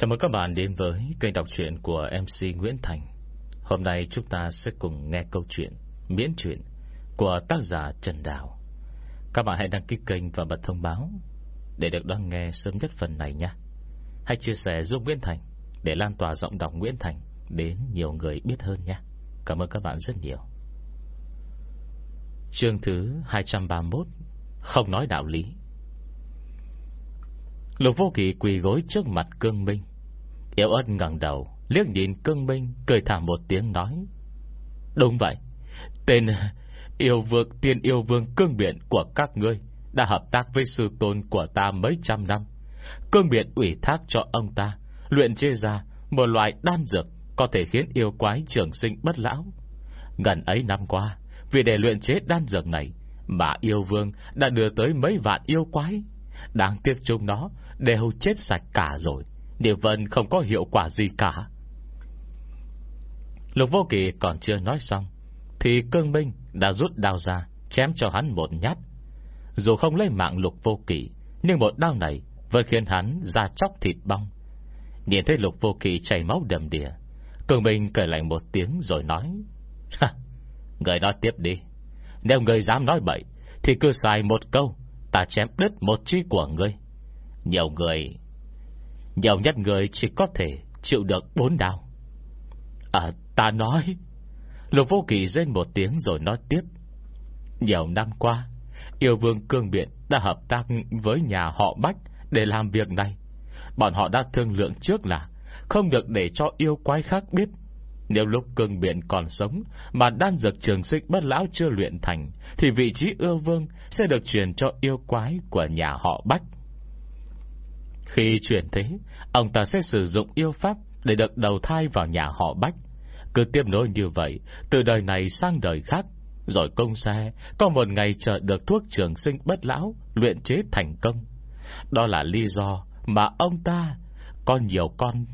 Chào mừng các bạn đến với kênh đọc truyện của MC Nguyễn Thành. Hôm nay chúng ta sẽ cùng nghe câu chuyện Miễn truyện của tác giả Trần Đào. Các bạn hãy đăng ký kênh và bật thông báo Để được đón nghe sớm nhất phần này nhé. Hãy chia sẻ giúp Nguyễn Thành Để lan tỏa giọng đọc Nguyễn Thành Đến nhiều người biết hơn nhé. Cảm ơn các bạn rất nhiều. Chương thứ 231 Không nói đạo lý. Lục vô kỳ quỳ gối trước mặt cương minh. Yêu ớt ngẩng đầu, Liếc nhìn cương minh, Cười thả một tiếng nói. Đúng vậy, Tên yêu vương, tiên yêu vương cương biện của các ngươi Đã hợp tác với sư tôn của ta mấy trăm năm. Cương biện ủy thác cho ông ta, Luyện chia ra Một loại đan dược Có thể khiến yêu quái trường sinh bất lão. Gần ấy năm qua, Vì để luyện chế đan dược này Mà yêu vương đã đưa tới mấy vạn yêu quái. Đáng tiếc chung nó Đều chết sạch cả rồi. Điều vân không có hiệu quả gì cả. Lục vô kỳ còn chưa nói xong, Thì cương minh đã rút đao ra, Chém cho hắn một nhát. Dù không lấy mạng lục vô kỳ Nhưng một đao này Vẫn khiến hắn ra chóc thịt bong. Nhìn thấy lục vô kỳ chảy máu đầm đìa, Cương minh cười lạnh một tiếng rồi nói Người nói tiếp đi. Nếu người dám nói bậy, Thì cứ xài một câu, Ta chém đứt một chi của ngươi Nhiều người nhiều nhất người chỉ có thể chịu được bốn đau. À ta nói, Lục vô kỳ rên một tiếng rồi nói tiếp. Nhiều năm qua, Yêu vương cương biện đã hợp tác với nhà họ Bách Để làm việc này. Bọn họ đã thương lượng trước là Không được để cho yêu quái khác biết. Nếu lúc cương biện còn sống Mà đan dược trường sinh bất lão chưa luyện thành, Thì vị trí ưa vương Sẽ được truyền cho yêu quái của nhà họ Bách khi chuyển thế, Ông ta sẽ sử dụng yêu pháp Để được đầu thai vào nhà họ Bách. Cứ tiếp nối như vậy, Từ đời này sang đời khác, Rồi công xe, Có một ngày chờ được thuốc trường sinh bất lão, Luyện chế thành công. Đó là lý do mà ông ta Có nhiều con.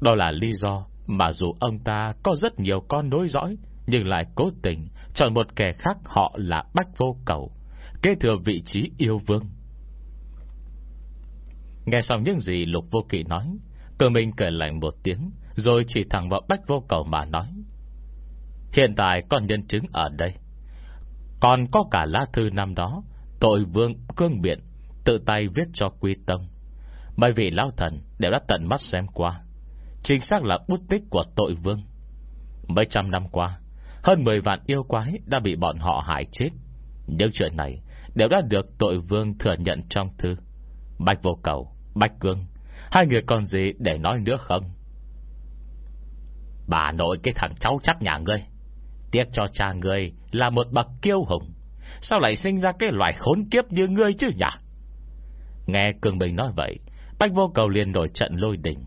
Đó là lý do Mà dù ông ta có rất nhiều con nối dõi, Nhưng lại cố tình Chọn một kẻ khác họ là Bách Vô Cầu, Kế thừa vị trí yêu vương. Nghe xong những gì Lục Vô Kỵ nói, Cơ minh cười lạnh một tiếng, Rồi chỉ thẳng vào Bách Vô Cầu mà nói, Hiện tại còn nhân chứng ở đây. Còn có cả lá thư năm đó, Tội vương cương biện, Tự tay viết cho quy tâm. Bởi vị lão thần đều đã tận mắt xem qua, Chính xác là bút tích của tội vương. Mấy trăm năm qua, Hơn 10 vạn yêu quái đã bị bọn họ hại chết. Những chuyện này Đều đã được tội vương thừa nhận trong thư. Bạch vô cầu Bạch Cương Hai người còn gì để nói nữa không? Bà nội cái thằng cháu chắc nhà ngươi. Tiếc cho cha ngươi Là một bậc kiêu hùng. Sao lại sinh ra cái loại khốn kiếp như ngươi chứ nhỉ? Nghe Cương Bình nói vậy Bạch vô cầu liền nổi trận lôi đình.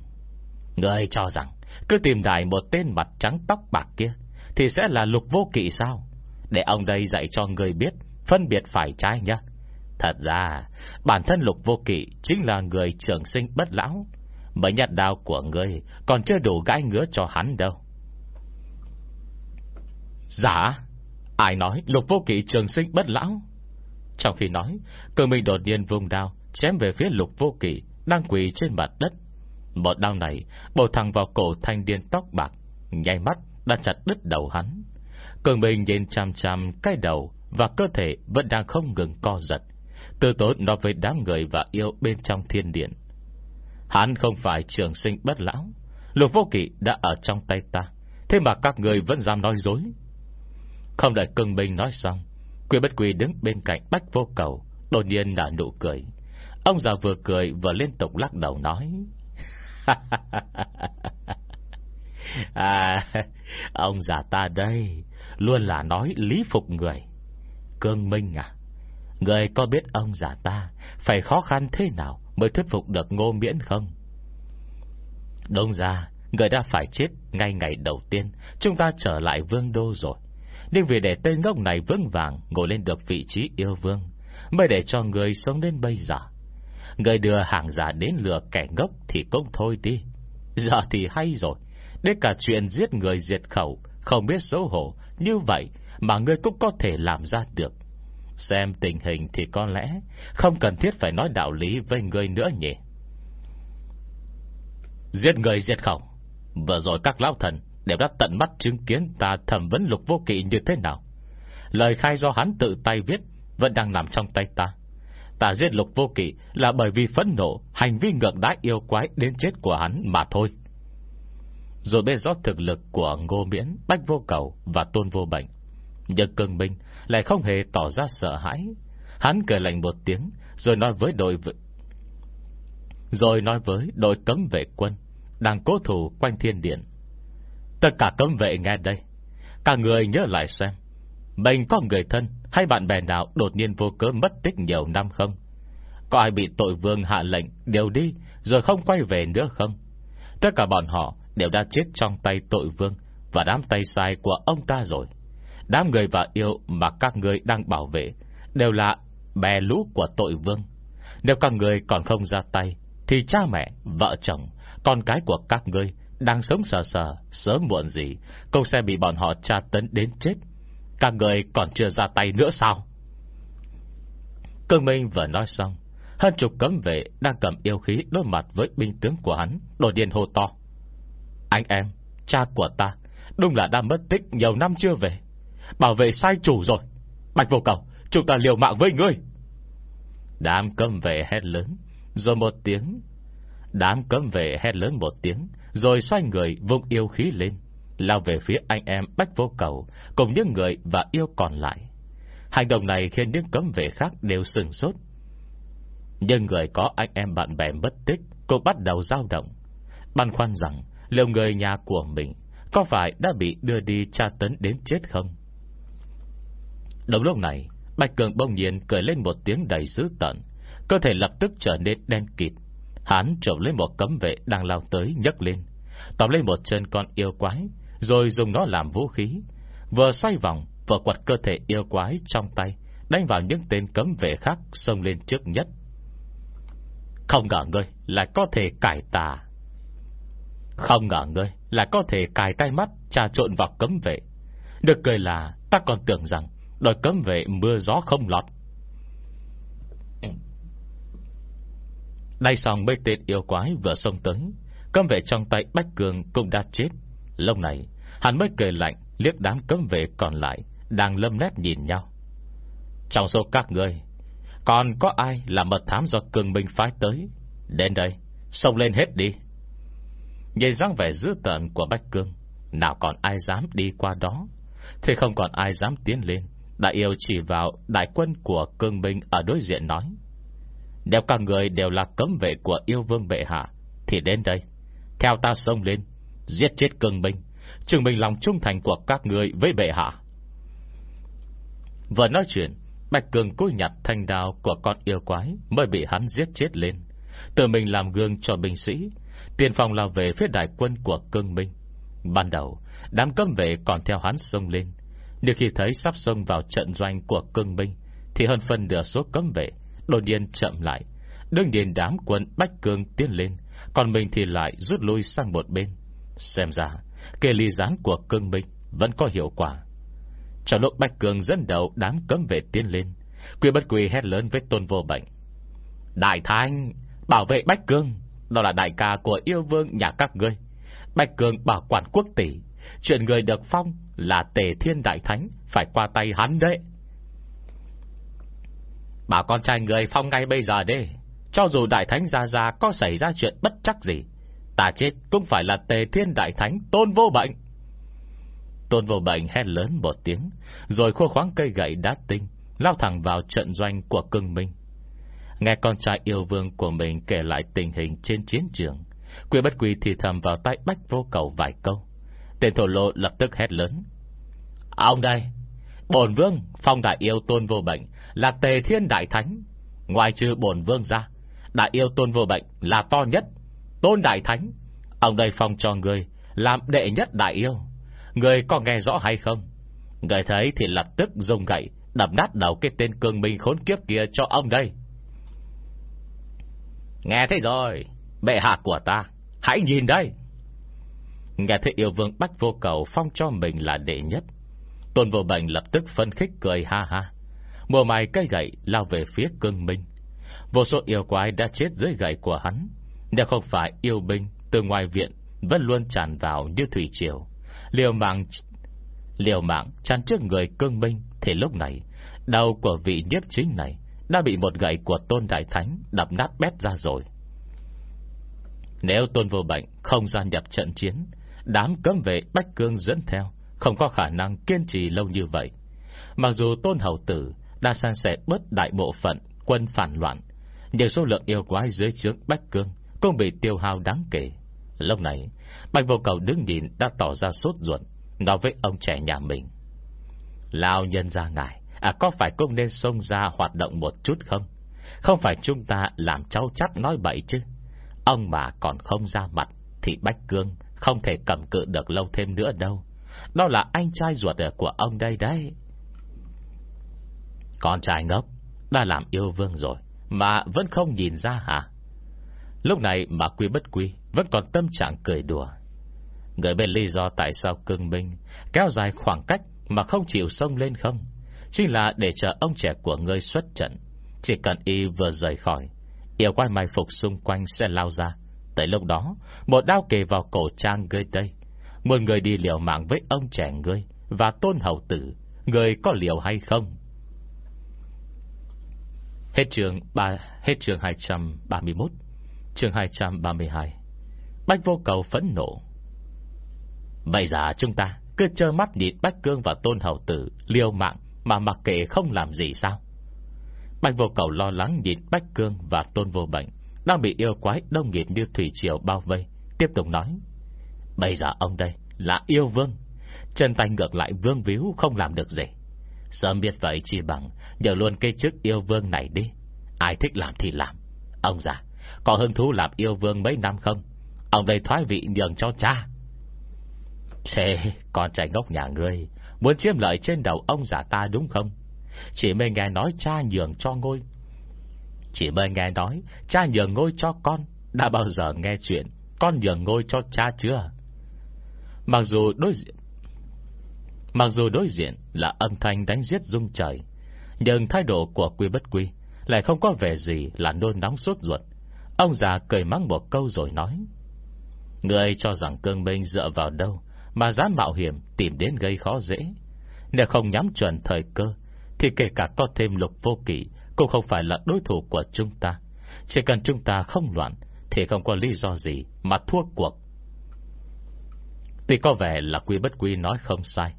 Ngươi cho rằng Cứ tìm đại một tên mặt trắng tóc bạc kia Thì sẽ là lục vô kỵ sao? Để ông đây dạy cho người biết, Phân biệt phải trái nhá. Thật ra, Bản thân lục vô kỵ Chính là người trường sinh bất lão. Mấy nhát đao của ngươi Còn chưa đủ gãi ngứa cho hắn đâu. Dạ Ai nói lục vô kỵ trường sinh bất lão? Trong khi nói cơ mình đột nhiên vùng đao, Chém về phía lục vô kỵ, Đang quỳ trên mặt đất. Một đao này, bổ thẳng vào cổ thanh điên tóc bạc Nhai mắt đã chặt đứt đầu hắn. Cường mình nhìn chăm chăm cái đầu Và cơ thể vẫn đang không ngừng co giật. Tư tốn nói với đám người và yêu bên trong thiên điện. Hắn không phải trường sinh bất lão. Lục vô kỵ đã ở trong tay ta. Thế mà các người vẫn dám nói dối. Không đợi cưng binh nói xong, Quy bất quy đứng bên cạnh bách vô cầu, Đột nhiên là nụ cười. Ông già vừa cười vừa liên tục lắc đầu nói À Ông già ta đây, Luôn là nói lý phục người. Cương Minh à Người có biết ông già ta Phải khó khăn thế nào Mới thuyết phục được ngô miễn không? Đông ra, Người đã phải chết ngay ngày đầu tiên. Chúng ta trở lại vương đô rồi. Nhưng vì để tên ngốc này vững vàng Ngồi lên được vị trí yêu vương, Mới để cho người sống đến bây giờ. Người đưa hàng giả đến lừa kẻ ngốc Thì cũng thôi đi. Giờ thì hay rồi. Đến cả chuyện giết người diệt khẩu, Không biết xấu hổ Như vậy mà ngươi cũng có thể làm ra được. Xem tình hình thì có lẽ Không cần thiết phải nói đạo lý với người nữa nhỉ. Giết người giết khẩu Vừa rồi các lão thần Đều đã tận mắt chứng kiến ta thẩm vấn lục vô kỵ như thế nào. Lời khai do hắn tự tay viết Vẫn đang nằm trong tay ta. Ta giết lục vô kỵ Là bởi vì phẫn nộ, Hành vi ngược đãi yêu quái đến chết của hắn mà thôi. Rồi biết rõ thực lực của Ngô Miễn, Bách vô cầu và tôn vô bệnh nhưng cương binh Lại không hề tỏ ra sợ hãi Hắn cười lạnh một tiếng, Rồi nói với đội Rồi nói với đội cấm vệ quân Đang cố thủ quanh thiên điện Tất cả cấm vệ nghe đây, Cả người nhớ lại xem, Mình có người thân hay bạn bè nào đột nhiên vô cớ mất tích nhiều năm không? Có ai bị tội vương hạ lệnh đều đi rồi không quay về nữa không? Tất cả bọn họ đều đã chết trong tay tội vương và đám tay sai của ông ta rồi. Đám người và yêu mà các người đang bảo vệ đều là bè lũ của tội vương. Nếu các người còn không ra tay, thì cha mẹ, vợ chồng, con cái của các ngươi đang sống sờ sờ, sớm muộn gì, cũng sẽ bị bọn họ tra tấn đến chết. Các người còn chưa ra tay nữa sao? Cương Minh vừa nói xong, hơn chục cấm vệ đang cầm yêu khí đối mặt với binh tướng của hắn, đột điên hô to. Anh em, cha của ta, đúng là đã mất tích nhiều năm chưa về. Bảo vệ sai chủ rồi. Bạch vô cầu, chúng ta liều mạng với ngươi. Đám cấm vệ hét lớn, rồi một tiếng. Đám cấm vệ hét lớn một tiếng, rồi xoay người vung yêu khí lên, lao về phía anh em Bách Vô Cầu, cùng những người và yêu còn lại. Hành động này khiến những cấm vệ khác đều sừng sốt. Nhưng người có anh em bạn bè mất tích, cũng bắt đầu dao động. Băn khoăn rằng, liệu người nhà của mình có phải đã bị đưa đi tra tấn đến chết không? Đồng lúc này, Bạch Cường bỗng nhiên cười lên một tiếng đầy dữ tận, cơ thể lập tức trở nên đen kịt. Hắn trộm lên một cấm vệ đang lao tới nhấc lên, tóm lên một chân con yêu quái, rồi dùng nó làm vũ khí. Vừa xoay vòng, vừa quật cơ thể yêu quái trong tay, đánh vào những tên cấm vệ khác xông lên trước nhất. Không ngờ ngươi lại có thể cải tà. Không ngờ ngươi lại có thể cài tay mắt trà trộn vào cấm vệ. Được cười là ta còn tưởng rằng Đòi cấm vệ mưa gió không lọt. Đây xong mấy tên yêu quái vừa xông tới. Cấm vệ trong tay Bách Cường cũng đã chết. Lâu này, Hắn mới cười lạnh, liếc đám cấm vệ còn lại, Đang lâm nét nhìn nhau. Trong số các người, Còn có ai là mật thám do cường binh phái tới? Đến đây, Xông lên hết đi. Nhìn dáng vẻ dữ tợn của Bách Cương Nào còn ai dám đi qua đó? Thì không còn ai dám tiến lên. Đại yêu chỉ vào đại quân của cương binh ở đối diện nói Nếu các người đều là cấm vệ của yêu vương bệ hạ, Thì đến đây, Theo ta xông lên, Giết chết cương binh, Chứng minh lòng trung thành của các người với bệ hạ Vừa nói chuyện, Bạch Cường cúi nhặt thanh đao của con yêu quái Mới bị hắn giết chết lên, Tự mình làm gương cho binh sĩ, Tiền phòng lao về phía đại quân của cương minh. Ban đầu, Đám cấm vệ còn theo hắn xông lên nếu khi thấy sắp xông vào trận doanh của cương binh, Thì hơn phần nửa số cấm vệ Đột nhiên chậm lại. Đương nhiên đám quân Bách Cương tiến lên, Còn mình thì lại rút lui sang một bên. Xem ra Kê ly gián của cương binh Vẫn có hiệu quả. Trong lúc Bách Cương dẫn đầu đám cấm vệ tiến lên, Quy bất quy hét lớn với tôn vô bệnh. Đại Thanh, Bảo vệ Bách Cương, Đó là đại ca của yêu vương nhà các ngươi. Bách Cương bảo quản quốc tỷ Chuyện người được phong là tề thiên đại thánh, Phải qua tay hắn đấy. Bảo con trai người phong ngay bây giờ đi. Cho dù đại thánh ra ra Có xảy ra chuyện bất chắc gì, Ta chết cũng phải là tề thiên đại thánh Tôn vô bệnh. Tôn vô bệnh hét lớn một tiếng, Rồi khua khoáng cây gậy đá tinh, Lao thẳng vào trận doanh của cưng minh. Nghe con trai yêu vương của mình Kể lại tình hình trên chiến trường Quỷ bất quỷ thì thầm vào tay bách vô cầu vài câu. Tên thổ lộ lập tức hét lớn. Ông đây, Bổn vương phong đại yêu tôn vô bệnh Là tề thiên đại thánh. Ngoài trừ bổn vương ra, Đại yêu tôn vô bệnh là to nhất, Tôn đại thánh. Ông đây phong cho người Làm đệ nhất đại yêu. Người có nghe rõ hay không? Người thấy thì lập tức dùng gậy, Đập nát đầu cái tên cường minh khốn kiếp kia cho ông đây. Nghe thấy rồi, Bệ hạ của ta, Hãy nhìn đây. Nghe thấy yêu vương bách vô cầu Phong cho mình là đệ nhất. Tôn vô bệnh lập tức phân khích cười ha ha. Mùa mày cây gậy lao về phía cương minh. Vô số yêu quái đã chết dưới gậy của hắn. Nếu không phải yêu binh từ ngoài viện Vẫn luôn tràn vào như thủy triều. Liều mạng Liều mạng chăn trước người cương minh Thì lúc này, Đầu của vị nhiếp chính này Đã bị một gậy của tôn đại thánh Đập nát bét ra rồi. Nếu tôn vô bệnh Không gia nhập trận chiến Đám cấm vệ Bách Cương dẫn theo, Không có khả năng kiên trì lâu như vậy. Mặc dù tôn hậu tử Đã san sẻ bớt đại bộ phận quân phản loạn, Nhưng số lượng yêu quái dưới trước Bách Cương Cũng bị tiêu hao đáng kể. Lúc này, Bạch vô cầu đứng nhìn đã tỏ ra sốt ruột, Nói với ông trẻ nhà mình. Lao nhân ra ngài À có phải cũng nên xông ra hoạt động một chút không? Không phải chúng ta Làm cháu chắc nói bậy chứ? Ông mà còn không ra mặt Thì Bách Cương không thể cầm cự được lâu thêm nữa đâu. Đó là anh trai ruột của ông đây đấy. Con trai ngốc, Đã làm yêu vương rồi, Mà vẫn không nhìn ra hả? Lúc này mà quy bất quy Vẫn còn tâm trạng cười đùa. Người bên lý do tại sao cưng minh Kéo dài khoảng cách Mà không chịu sông lên không? Chính là để chờ ông trẻ của ngươi xuất trận. Chỉ cần y vừa rời khỏi, Yêu quái mai phục xung quanh sẽ lao ra Tới lúc đó Một đao kề vào cổ trang ngươi đây. Một người đi liều mạng với ông trẻ ngươi Và tôn hậu tử Người có liều hay không? Hết trường 3, Hết trường 231 Trường 232 Bách vô cầu phẫn nộ. Bây giờ chúng ta cứ trơ mắt nhìn Bách Cương và Tôn Hậu Tử liều mạng mà mặc kệ không làm gì sao? Bạch vô cầu lo lắng nhìn Bách Cương và Tôn vô bệnh đang bị yêu quái đông nghịt như thủy triều bao vây. Tiếp tục nói. Bây giờ ông đây là yêu vương. Chân tay ngược lại vương víu không làm được gì. Sớm biết vậy chỉ bằng nhờ luôn cây chức yêu vương này đi. Ai thích làm thì làm. Ông già, có hứng thú làm yêu vương mấy năm không? Ông đây thoái vị nhường cho cha. Thế con trai ngốc nhà ngươi Muốn chiếm lợi trên đầu ông già ta đúng không Chỉ mới nghe nói cha nhường cho ngôi chỉ mới nghe nói, Cha nhường ngôi cho con, Đã bao giờ nghe chuyện, Con nhường ngôi cho cha chưa? Mặc dù đối diện, Mặc dù đối diện là âm thanh đánh giết rung trời, Nhưng thái độ của quy bất quy Lại không có vẻ gì là nôn nóng sốt ruột. Ông già cười mắng một câu rồi nói Người cho rằng cương minh dựa vào đâu mà dám mạo hiểm tìm đến gây khó dễ? Nếu không nhắm chuẩn thời cơ, Thì kể cả có thêm lục vô kỷ cũng không phải là đối thủ của chúng ta. Chỉ cần chúng ta không loạn, Thì không có lý do gì mà thua cuộc. Tuy có vẻ là quy bất quy nói không sai,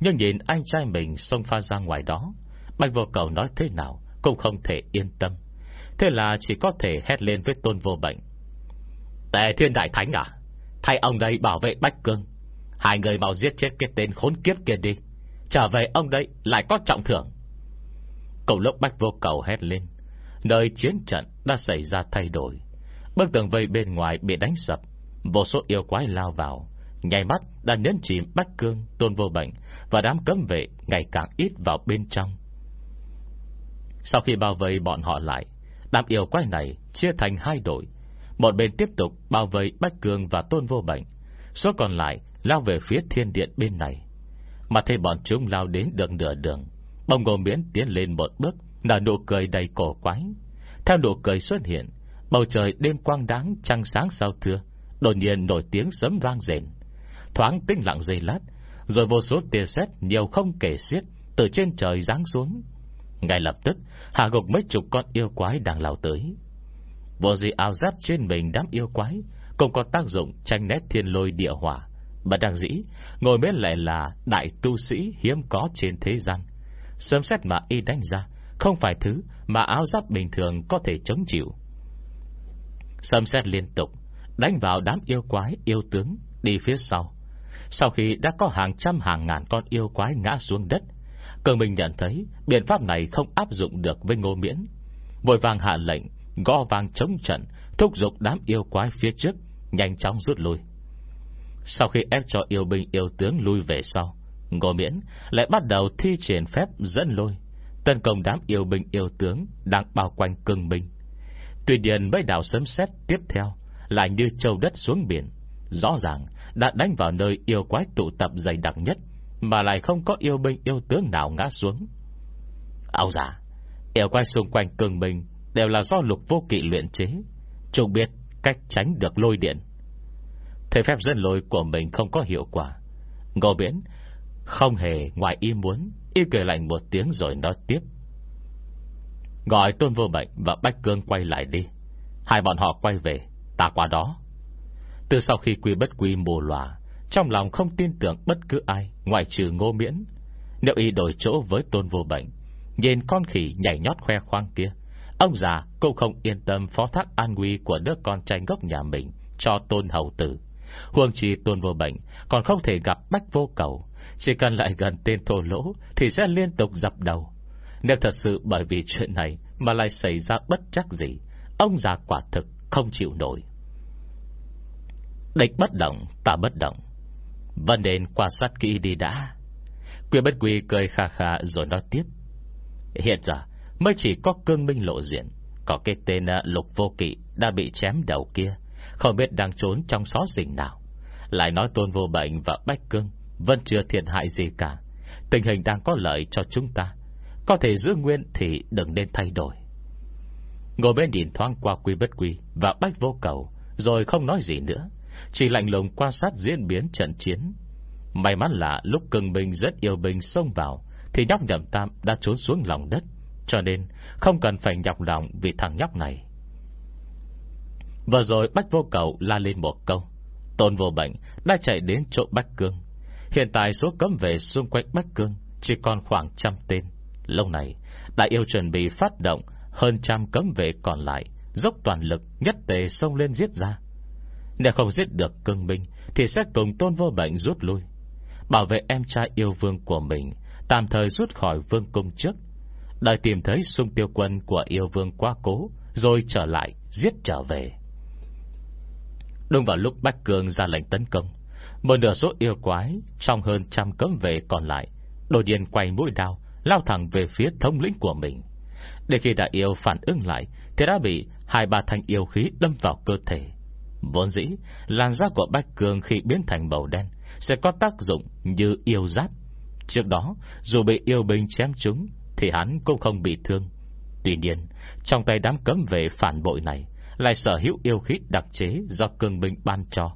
Nhưng nhìn anh trai mình xông pha ra ngoài đó, Bạch vô cầu nói thế nào Cũng không thể yên tâm. Thế là chỉ có thể hét lên với tôn vô bệnh. Tề thiên đại thánh à Thay ông đây bảo vệ Bách Cương. Hai người mau giết chết cái tên khốn kiếp kia đi. Trở về ông đây lại có trọng thưởng. Cầu lốc bách vô cầu hét lên. Nơi chiến trận đã xảy ra thay đổi. Bức tường vây bên ngoài bị đánh sập. Vô số yêu quái lao vào. Nhảy mắt đã nhấn chìm Bách Cương, Tôn vô bệnh Và đám cấm vệ ngày càng ít vào bên trong. Sau khi bao vây bọn họ lại, Đám yêu quái này chia thành hai đội. Một bên tiếp tục bao vây Bách Cương và Tôn vô bệnh, Số còn lại Lao về phía thiên điện bên này. Mà thấy bọn chúng lao đến được nửa đường Bông ngô miễn tiến lên một bước, Nở nụ cười đầy cổ quái. Theo nụ cười xuất hiện, Bầu trời đêm quang đáng trăng sáng sao thưa, Đột nhiên nổi tiếng sấm vang rền. Thoáng tinh lặng dây lát, Rồi vô số tia sét nhiều không kể xiết Từ trên trời giáng xuống. Ngay lập tức, Hạ gục mấy chục con yêu quái đang lao tới. Bộ gì áo giáp trên mình đám yêu quái Cũng có tác dụng tranh nét thiên lôi địa hỏa, Bất đang dĩ, Ngồi bên lại là đại tu sĩ hiếm có trên thế gian. Sớm xét mà y đánh ra Không phải thứ mà áo giáp bình thường có thể chống chịu. Sớm xét liên tục, Đánh vào đám yêu quái, yêu tướng, Đi phía sau. Sau khi đã có hàng trăm, hàng ngàn con yêu quái ngã xuống đất, Cường mình nhận thấy Biện pháp này không áp dụng được với ngô miễn. Vội vàng hạ lệnh, Gõ vàng chống trận, Thúc giục đám yêu quái phía trước, Nhanh chóng rút lui. Sau khi ép cho yêu binh, yêu tướng lui về sau Ngô Miễn lại bắt đầu thi triển phép dẫn lôi, Tấn công đám yêu binh yêu tướng Đang bao quanh cưng binh Tuy nhiên mấy đảo sớm xét tiếp theo Lại như châu đất xuống biển, Rõ ràng đã đánh vào nơi yêu quái tụ tập dày đặc nhất Mà lại không có yêu binh yêu tướng nào ngã xuống. Áo giả, Yêu quái xung quanh cưng binh Đều là do lục vô kỵ luyện chế, Chúng biết cách tránh được lôi điện. Thế phép dẫn lôi của mình không có hiệu quả. Ngô Miễn không hề ngoài ý muốn, Y cười lạnh một tiếng rồi nói tiếp Gọi tôn vô bệnh Và Bách Cương quay lại đi Hai bọn họ quay về, Ta qua đó Từ sau khi quy bất quy mù lòa, Trong lòng không tin tưởng bất cứ ai, Ngoại trừ ngô miễn Nếu y đổi chỗ với tôn vô bệnh, Nhìn con khỉ nhảy nhót khoe khoang kia, Ông già cũng không yên tâm phó thác an nguy của đứa con trai gốc nhà mình cho tôn hầu tử. Huông chi tôn vô bệnh còn không thể gặp bách vô cầu. Chỉ cần lại gần tên thô lỗ thì sẽ liên tục dập đầu. Nếu thật sự bởi vì chuyện này mà lại xảy ra bất chắc gì, ông già quả thực không chịu nổi. Địch bất động, ta bất động. Vấn nên quan sát kỹ đi đã. Quyền bất quy cười khà khà rồi nói tiếp. Hiện giờ, Mới chỉ có cương minh lộ diện Có cái tên à, lục vô kỵ Đã bị chém đầu kia Không biết đang trốn trong xó rình nào Lại nói tôn vô bệnh và bách cương vẫn chưa thiệt hại gì cả. Tình hình đang có lợi cho chúng ta. Có thể giữ nguyên thì đừng nên thay đổi. Ngồi bên nhìn thoáng qua quy bất quy Và bách vô cầu, Rồi không nói gì nữa. Chỉ lạnh lùng quan sát diễn biến trận chiến. May mắn là lúc cưng binh rất yêu binh xông vào, Thì nhóc nhậm tam đã trốn xuống lòng đất, cho nên không cần phải nhọc lòng Vì thằng nhóc này. Vừa rồi Bách Vô Cầu la lên một câu, Tôn vô bệnh đã chạy đến chỗ Bách Cương Hiện tại số cấm về xung quanh Bắc Cương Chỉ còn khoảng trăm tên. Lâu này Đại yêu chuẩn bị phát động Hơn trăm cấm vệ còn lại, Dốc toàn lực nhất tề xông lên giết ra. Nếu không giết được cương binh Thì sẽ cùng tôn vô bệnh rút lui, Bảo vệ em trai yêu vương của mình, Tạm thời rút khỏi vương cung trước. Đợi tìm thấy sung tiêu quân của yêu vương quá cố, Rồi trở lại, Giết trở về. Đúng vào lúc Bách Cường ra lệnh tấn công một nửa số yêu quái, Trong hơn trăm cấm vệ còn lại, Đột nhiên quay mũi đao, Lao thẳng về phía thống lĩnh của mình. Để khi đại yêu phản ứng lại, Thì đã bị hai ba thanh yêu khí đâm vào cơ thể. Vốn dĩ, Làn da của Bách Cường khi biến thành màu đen Sẽ có tác dụng như yêu giáp. Trước đó, dù bị yêu binh chém chúng thì hắn cũng không bị thương. Tuy nhiên, Trong tay đám cấm vệ phản bội này, Lại sở hữu yêu khí đặc chế Do cương binh ban cho.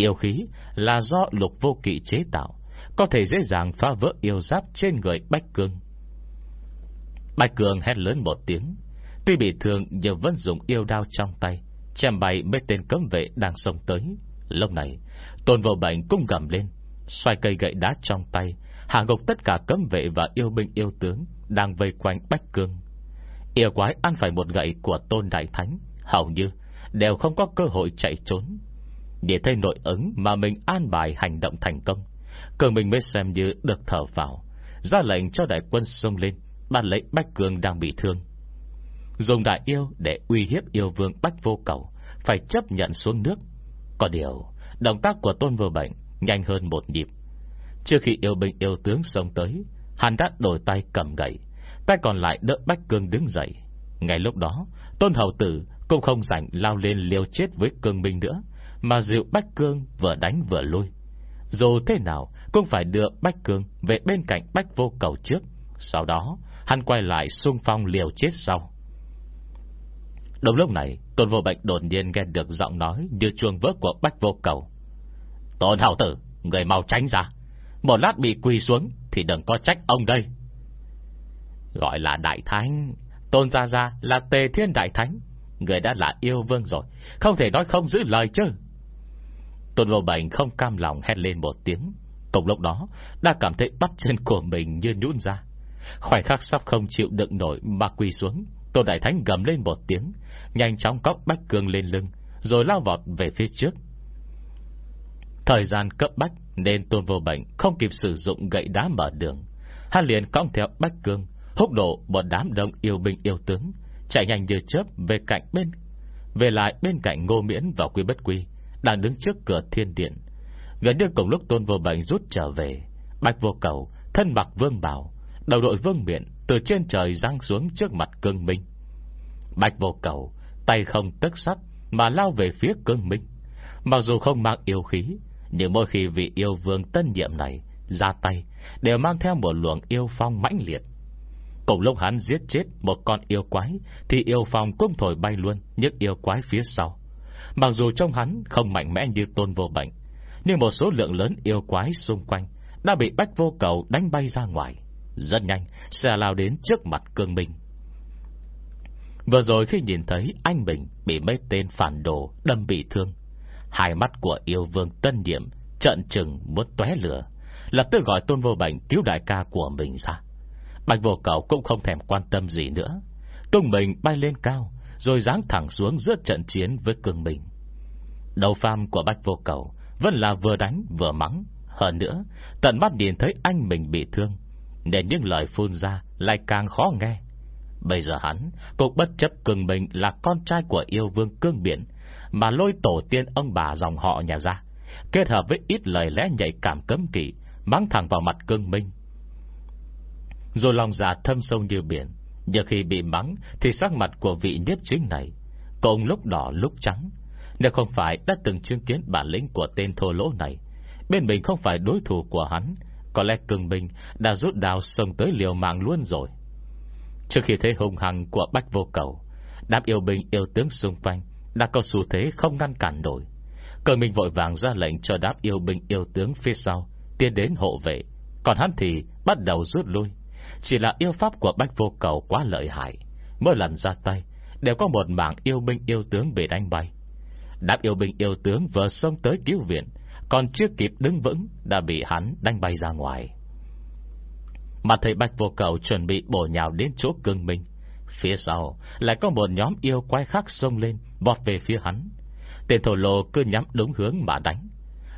Yêu khí là do lục vô kỵ chế tạo, Có thể dễ dàng phá vỡ yêu giáp Trên người Bách Cương. Bách Cương hét lớn một tiếng, Tuy bị thương nhưng vẫn dùng yêu đao trong tay Chèm bay mấy tên cấm vệ đang xông tới. Lúc này, Tôn vô bệnh cũng gầm lên, Xoay cây gậy đá trong tay, Hạ gục tất cả cấm vệ và yêu binh yêu tướng Đang vây quanh Bách Cương. Yêu quái ăn phải một gậy của Tôn Đại Thánh, Hầu như Đều không có cơ hội chạy trốn. Để thấy nội ứng mà mình an bài hành động thành công. Cường mình mới xem như được thở vào. Ra lệnh cho đại quân xông lên, Bắt lấy Bách cường đang bị thương. Dùng đại yêu để uy hiếp yêu vương Bách Vô Cầu, Phải chấp nhận xuống nước. Có điều, Động tác của Tôn Vô Bệnh Nhanh hơn một nhịp. Trước khi yêu binh yêu tướng xông tới, Hắn đã đổi tay cầm gậy, Tay còn lại đỡ Bách Cương đứng dậy. Ngay lúc đó, Tôn Hầu Tử cũng không rảnh lao lên liều chết với cương binh nữa. Mà dịu Bách Cương vừa đánh vừa lui Dù thế nào, Cũng phải đưa Bách Cương Về bên cạnh Bách Vô Cầu trước. Sau đó, hắn quay lại xung phong liều chết sau. Đồng lúc này, Tôn Vô bạch đột nhiên nghe được giọng nói Như chuông vớt của Bách Vô Cầu. Tôn hảo Tử, Người mau tránh ra. Một lát bị quỳ xuống Thì đừng có trách ông đây. Gọi là đại thánh, Tôn Gia Gia là tề thiên đại thánh. Người đã là yêu vương rồi, Không thể nói không giữ lời chứ. Tôn vô bệnh không cam lòng hét lên một tiếng. Cùng lúc đó, Đã cảm thấy bắt chân của mình như nhũn ra. Khoảnh khắc sắp không chịu đựng nổi Mà quỳ xuống, Tôn Đại Thánh gầm lên một tiếng, Nhanh chóng cóc bách cương lên lưng, Rồi lao vọt về phía trước. Thời gian cấp bách Nên tôn vô bệnh không kịp sử dụng gậy đá mở đường. Hắn liền cong theo bách cương, Húc độ một đám đông yêu binh yêu tướng, Chạy nhanh như chớp về cạnh bên, Về lại bên cạnh ngô miễn và quy bất quy. Đang đứng trước cửa thiên điện. Gần như cùng lúc tôn vô bệnh rút trở về. Bạch vô cầu Thân mặc vương bào, Đầu đội vương miện Từ trên trời giáng xuống trước mặt cương minh. Bạch vô cầu Tay không tức sắt Mà lao về phía cương minh. Mặc dù không mang yêu khí nhưng mỗi khi vị yêu vương tân nhiệm này Ra tay Đều mang theo một luồng yêu phong mãnh liệt. Cùng lúc hắn giết chết một con yêu quái Thì yêu phong cũng thổi bay luôn Những yêu quái phía sau. Mặc dù trong hắn không mạnh mẽ như tôn vô bệnh, Nhưng một số lượng lớn yêu quái xung quanh Đã bị bách vô cầu đánh bay ra ngoài. Rất nhanh Xe lao đến trước mặt cương minh. Vừa rồi khi nhìn thấy anh mình Bị mấy tên phản đồ đâm bị thương, Hai mắt của yêu vương tân điểm Trận trừng muốn tué lửa, Lập tức gọi tôn vô bệnh cứu đại ca của mình ra. Bạch vô cầu cũng không thèm quan tâm gì nữa. Tung mình bay lên cao rồi giáng thẳng xuống giữa trận chiến với cương mình. Đầu pham của bách vô cầu Vẫn là vừa đánh vừa mắng. Hơn nữa, Tận mắt nhìn thấy anh mình bị thương, Nên những lời phun ra lại càng khó nghe. Bây giờ hắn Cũng bất chấp cương mình là con trai của yêu vương cương biển, Mà lôi tổ tiên ông bà dòng họ nhà ra, Kết hợp với ít lời lẽ nhạy cảm cấm kỵ, Mắng thẳng vào mặt cương minh. Rồi lòng già thâm sâu như biển nhưng khi bị mắng Thì sắc mặt của vị nhiếp chính này Cũng lúc đỏ lúc trắng. Nếu không phải đã từng chứng kiến bản lĩnh của tên thô lỗ này, Bên mình không phải đối thủ của hắn, Có lẽ cương minh đã rút đào sông tới liều mạng luôn rồi. Trước khi thấy hung hăng của Bách Vô Cầu, Đám yêu binh yêu tướng xung quanh Đã có xu thế không ngăn cản nổi. Cường Minh vội vàng ra lệnh cho đám yêu binh yêu tướng phía sau Tiến đến hộ vệ, Còn hắn thì bắt đầu rút lui. Chỉ là yêu pháp của Bách Vô Cầu quá lợi hại. Mỗi lần ra tay, Đều có một mảng yêu binh yêu tướng bị đánh bay. Đám yêu binh yêu tướng vừa xông tới cứu viện, Còn chưa kịp đứng vững, Đã bị hắn đánh bay ra ngoài. Mà thầy Bách Vô Cầu chuẩn bị bổ nhào đến chỗ cương minh. Phía sau Lại có một nhóm yêu quái khác xông lên Vọt về phía hắn. Tên thổ lô cứ nhắm đúng hướng mà đánh.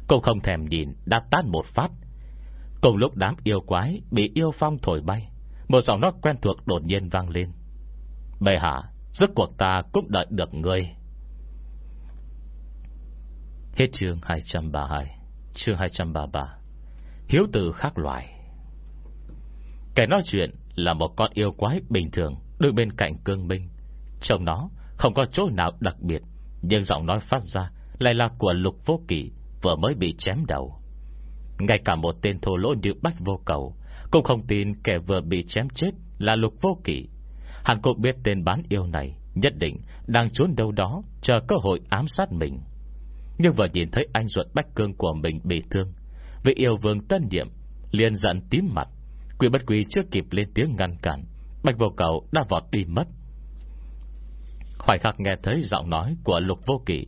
Cũng không thèm nhìn, đã tát một phát. Cùng lúc đám yêu quái Bị yêu phong thổi bay một giọng nói quen thuộc đột nhiên vang lên. Bệ hạ Giấc cuộc ta cũng đợi được ngươi. Hết chương 232 Chương 233 Hiếu tử khác loài. Kẻ nói chuyện là một con yêu quái bình thường Đứng bên cạnh cương minh. Trong nó, không có chỗ nào đặc biệt, Nhưng giọng nói phát ra Lại là của lục vô kỷ Vừa mới bị chém đầu. Ngay cả một tên thô lỗ như bách vô cầu cũng không tin kẻ vừa bị chém chết Là lục vô kỷ Hắn cũng biết tên bán yêu này Nhất định đang trốn đâu đó Chờ cơ hội ám sát mình. Nhưng vừa nhìn thấy anh ruột bách cương của mình bị thương, Vị yêu vương tân nhiệm liền giận tím mặt. Quỷ bất quỷ chưa kịp lên tiếng ngăn cản Bạch vô cầu đã vọt đi mất. Khoảnh khắc nghe thấy giọng nói của lục vô kỷ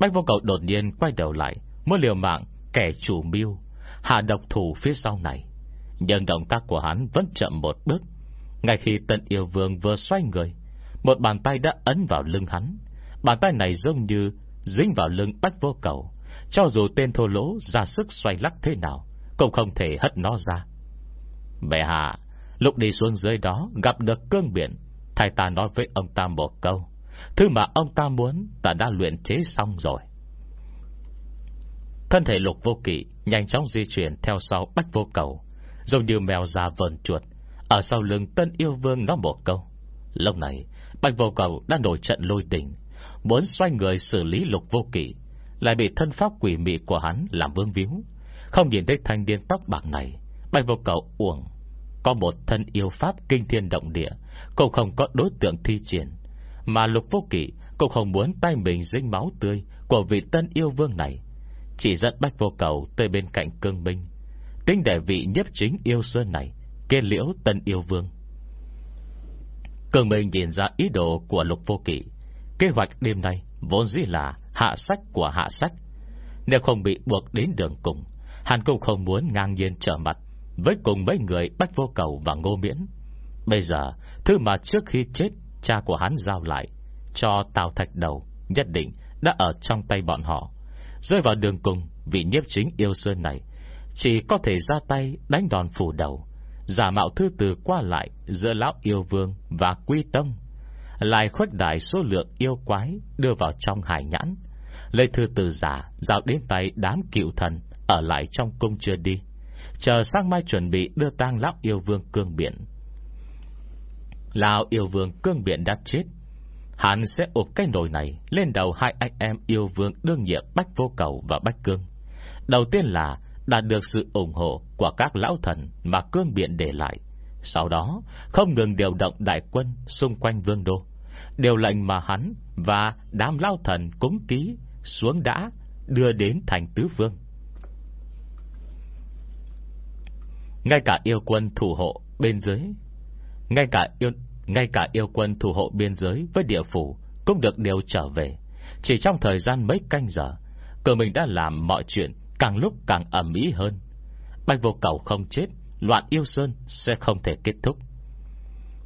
Bạch vô cầu đột nhiên quay đầu lại, Muốn liều mạng kẻ chủ mưu, Hạ độc thủ phía sau này. Nhưng động tác của hắn vẫn chậm một bước. Ngay khi tân yêu vương vừa xoay người, Một bàn tay đã ấn vào lưng hắn. Bàn tay này giống như Dính vào lưng bách vô cầu. Cho dù tên thô lỗ ra sức xoay lắc thế nào, Cũng không thể hất nó ra. Bệ hạ, Lúc đi xuống dưới đó gặp được cương biển Thầy ta nói với ông ta một câu. Thứ mà ông ta muốn, Ta đã luyện chế xong rồi. Thân thể lục vô kỵ Nhanh chóng di chuyển theo sau bách vô cầu. Giống như mèo già vờn chuột. Ở sau lưng tân yêu vương nó một câu. Lúc này, Bạch vô cầu đã nổi trận lôi đình. Muốn xoay người xử lý lục vô kỵ, Lại bị thân pháp quỷ mị của hắn Làm vương víu. Không nhìn thấy thanh niên tóc bạc này, Bạch vô cầu uổng. Có một thân yêu pháp kinh thiên động địa, Cũng không có đối tượng thi triển. Mà lục vô kỵ Cũng không muốn tay mình dính máu tươi Của vị tân yêu vương này. Chỉ dẫn Bách Vô Cầu tới bên cạnh cương binh Tính để vị nhiếp chính yêu sơn này Kê liễu tân yêu vương. Cường Minh nhìn ra ý đồ của lục vô kỵ, Kế hoạch đêm nay Vốn dĩ là hạ sách của hạ sách. Nếu không bị buộc đến đường cùng, Hắn cũng không muốn ngang nhiên trở mặt Với cùng mấy người Bách Vô Cầu và Ngô Miễn. Bây giờ, Thứ mà trước khi chết Cha của hắn giao lại Cho Tào Thạch Đầu Nhất định đã ở trong tay bọn họ. Rơi vào đường cùng, Vị nhiếp chính yêu sơn này chỉ có thể ra tay đánh đòn phủ đầu, Giả mạo thư từ qua lại Giữa lão yêu vương và quy tông, Lại khuếch đại số lượng yêu quái Đưa vào trong hải nhãn, Lấy thư từ giả Giao đến tay đám cựu thần Ở lại trong cung chưa đi, Chờ sang mai chuẩn bị đưa tang lão yêu vương cương biển Lão yêu vương cương biển đã chết, Hắn sẽ ụp cái nồi này Lên đầu hai anh em yêu vương đương nhiệm Bách Vô Cầu và Bách Cương. Đầu tiên là đạt được sự ủng hộ Của các lão thần mà Cương Biện để lại. Sau đó, không ngừng điều động đại quân Xung quanh vương đô. Điều lệnh mà hắn Và đám lao thần cúng ký Xuống đã đưa đến thành tứ phương Ngay cả yêu quân thủ hộ bên dưới, Ngay cả yêu, ngay cả yêu quân thủ hộ biên giới Với địa phủ Cũng được điều trở về. Chỉ trong thời gian mấy canh giờ, Cờ mình đã làm mọi chuyện Càng lúc càng ẩm ý hơn. Bạch vô cầu không chết Loạn yêu sơn sẽ không thể kết thúc.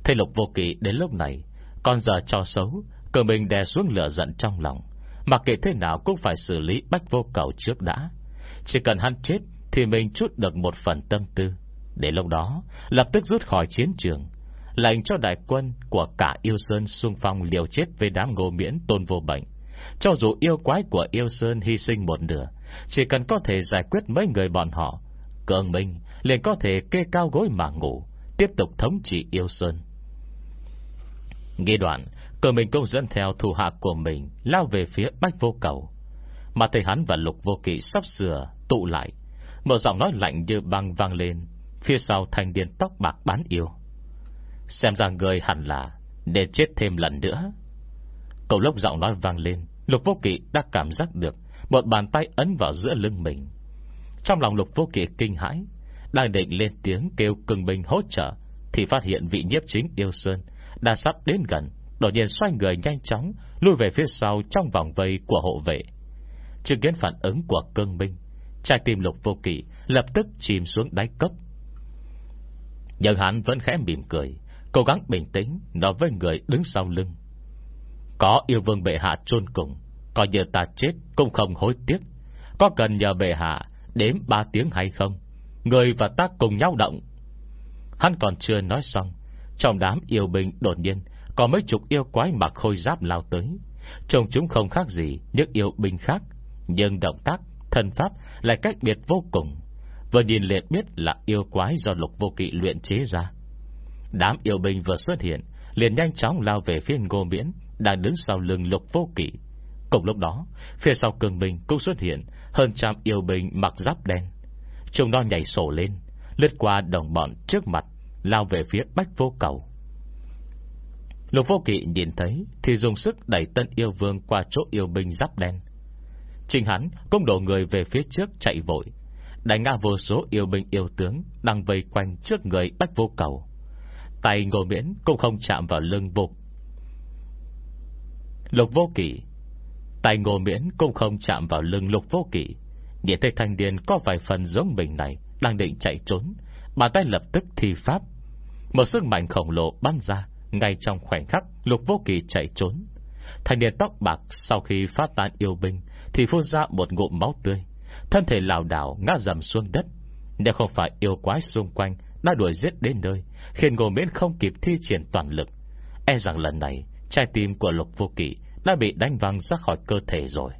Thế lục vô kỵ đến lúc này Còn giờ cho xấu Cờ mình đè xuống lửa giận trong lòng. Mà kệ thế nào cũng phải xử lý bách vô cầu trước đã. Chỉ cần hắn chết Thì mình chút được một phần tâm tư. Để lúc đó Lập tức rút khỏi chiến trường. Lệnh cho đại quân của cả yêu sơn xung phong liều chết với đám ngô miễn tôn vô bệnh. Cho dù yêu quái của yêu sơn hy sinh một nửa, chỉ cần có thể giải quyết mấy người bọn họ, cường minh liền có thể kê cao gối mà ngủ, tiếp tục thống trị yêu sơn. Nghe đoạn, cờ minh cũng dẫn theo thủ hạ của mình lao về phía bách vô cầu. Mà thầy hắn và lục vô kỵ sắp sửa tụ lại, một giọng nói lạnh như băng vang lên, phía sau thành điên tóc bạc bán yêu. Xem ra người hẳn là Để chết thêm lần nữa Cầu lốc giọng nói vang lên Lục vô kỵ đã cảm giác được một bàn tay ấn vào giữa lưng mình. Trong lòng lục vô kỵ kinh hãi, Đang định lên tiếng kêu cưng binh hỗ trợ, Thì phát hiện vị nhiếp chính yêu sơn Đã sắp đến gần, Đột nhiên xoay người nhanh chóng, Lui về phía sau trong vòng vây của hộ vệ. Chứng kiến phản ứng của cương binh, Trái tim lục vô kỵ Lập tức chìm xuống đáy cốc. Nhưng hắn vẫn khẽ mỉm cười, Cố gắng bình tĩnh Nói với người đứng sau lưng. Có yêu vương bệ hạ chôn cùng Coi như ta chết cũng không hối tiếc. Có cần nhờ bệ hạ Đếm ba tiếng hay không? Người và ta cùng nhau động. Hắn còn chưa nói xong Trong đám yêu binh đột nhiên Có mấy chục yêu quái mặc khôi giáp lao tới. Trông chúng không khác gì Những yêu binh khác Nhưng động tác, thân pháp lại cách biệt vô cùng. Vừa nhìn liệt biết là yêu quái do lục vô kỵ luyện chế ra. Đám yêu binh vừa xuất hiện liền nhanh chóng lao về phía ngô miễn Đang đứng sau lưng lục vô kỵ. Cùng lúc đó, Phía sau cường binh cũng xuất hiện, Hơn trăm yêu binh mặc giáp đen. Chúng nó nhảy sổ lên, Lướt qua đồng bọn trước mặt, Lao về phía bách vô cầu. Lục vô kỵ nhìn thấy Thì dùng sức đẩy tân yêu vương Qua chỗ yêu binh giáp đen. Trình hắn cũng đổ người về phía trước chạy vội, Đánh ngã vô số yêu binh yêu tướng Đang vây quanh trước người bách vô cầu. Tay ngồi miễn cũng không chạm vào lưng vô. Lục vô kỷ Tay ngô miễn cũng không chạm vào lưng lục vô kỷ Nhìn thấy thanh điền có vài phần giống mình này, Đang định chạy trốn Bàn tay lập tức thi pháp. Một sức mạnh khổng lồ bắn ra, Ngay trong khoảnh khắc lục vô kỳ chạy trốn. Thanh niên tóc bạc Sau khi phát tán yêu binh Thì phun ra một ngụm máu tươi. Thân thể lào đảo ngã dầm xuống đất. Nếu không phải yêu quái xung quanh Đã đuổi giết đến nơi, Khiến Ngô Miễn không kịp thi triển toàn lực. E rằng lần này, Trái tim của lục vô kỷ. Đã bị đánh văng ra khỏi cơ thể rồi.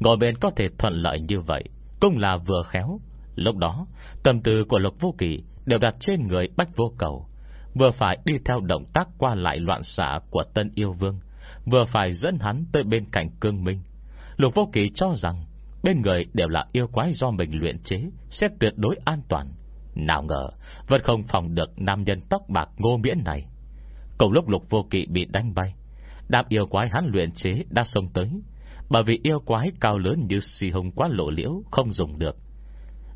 Ngồi bên có thể thuận lợi như vậy Cũng là vừa khéo. Lúc đó, tâm tư của lục vô kỳ Đều đặt trên người bách vô cầu, Vừa phải đi theo động tác qua lại loạn xạ Của tân yêu vương, Vừa phải dẫn hắn tới bên cạnh cương minh. Lục vô kỳ cho rằng Bên người đều là yêu quái do mình luyện chế, Sẽ tuyệt đối an toàn. Nào ngờ, Vẫn không phòng được nam nhân tóc bạc ngô miễn này. Cùng lúc lục vô kỵ bị đánh bay Đám yêu quái hắn luyện chế đã xông tới. Bởi vì yêu quái cao lớn như xì hùng quá lộ liễu, Không dùng được.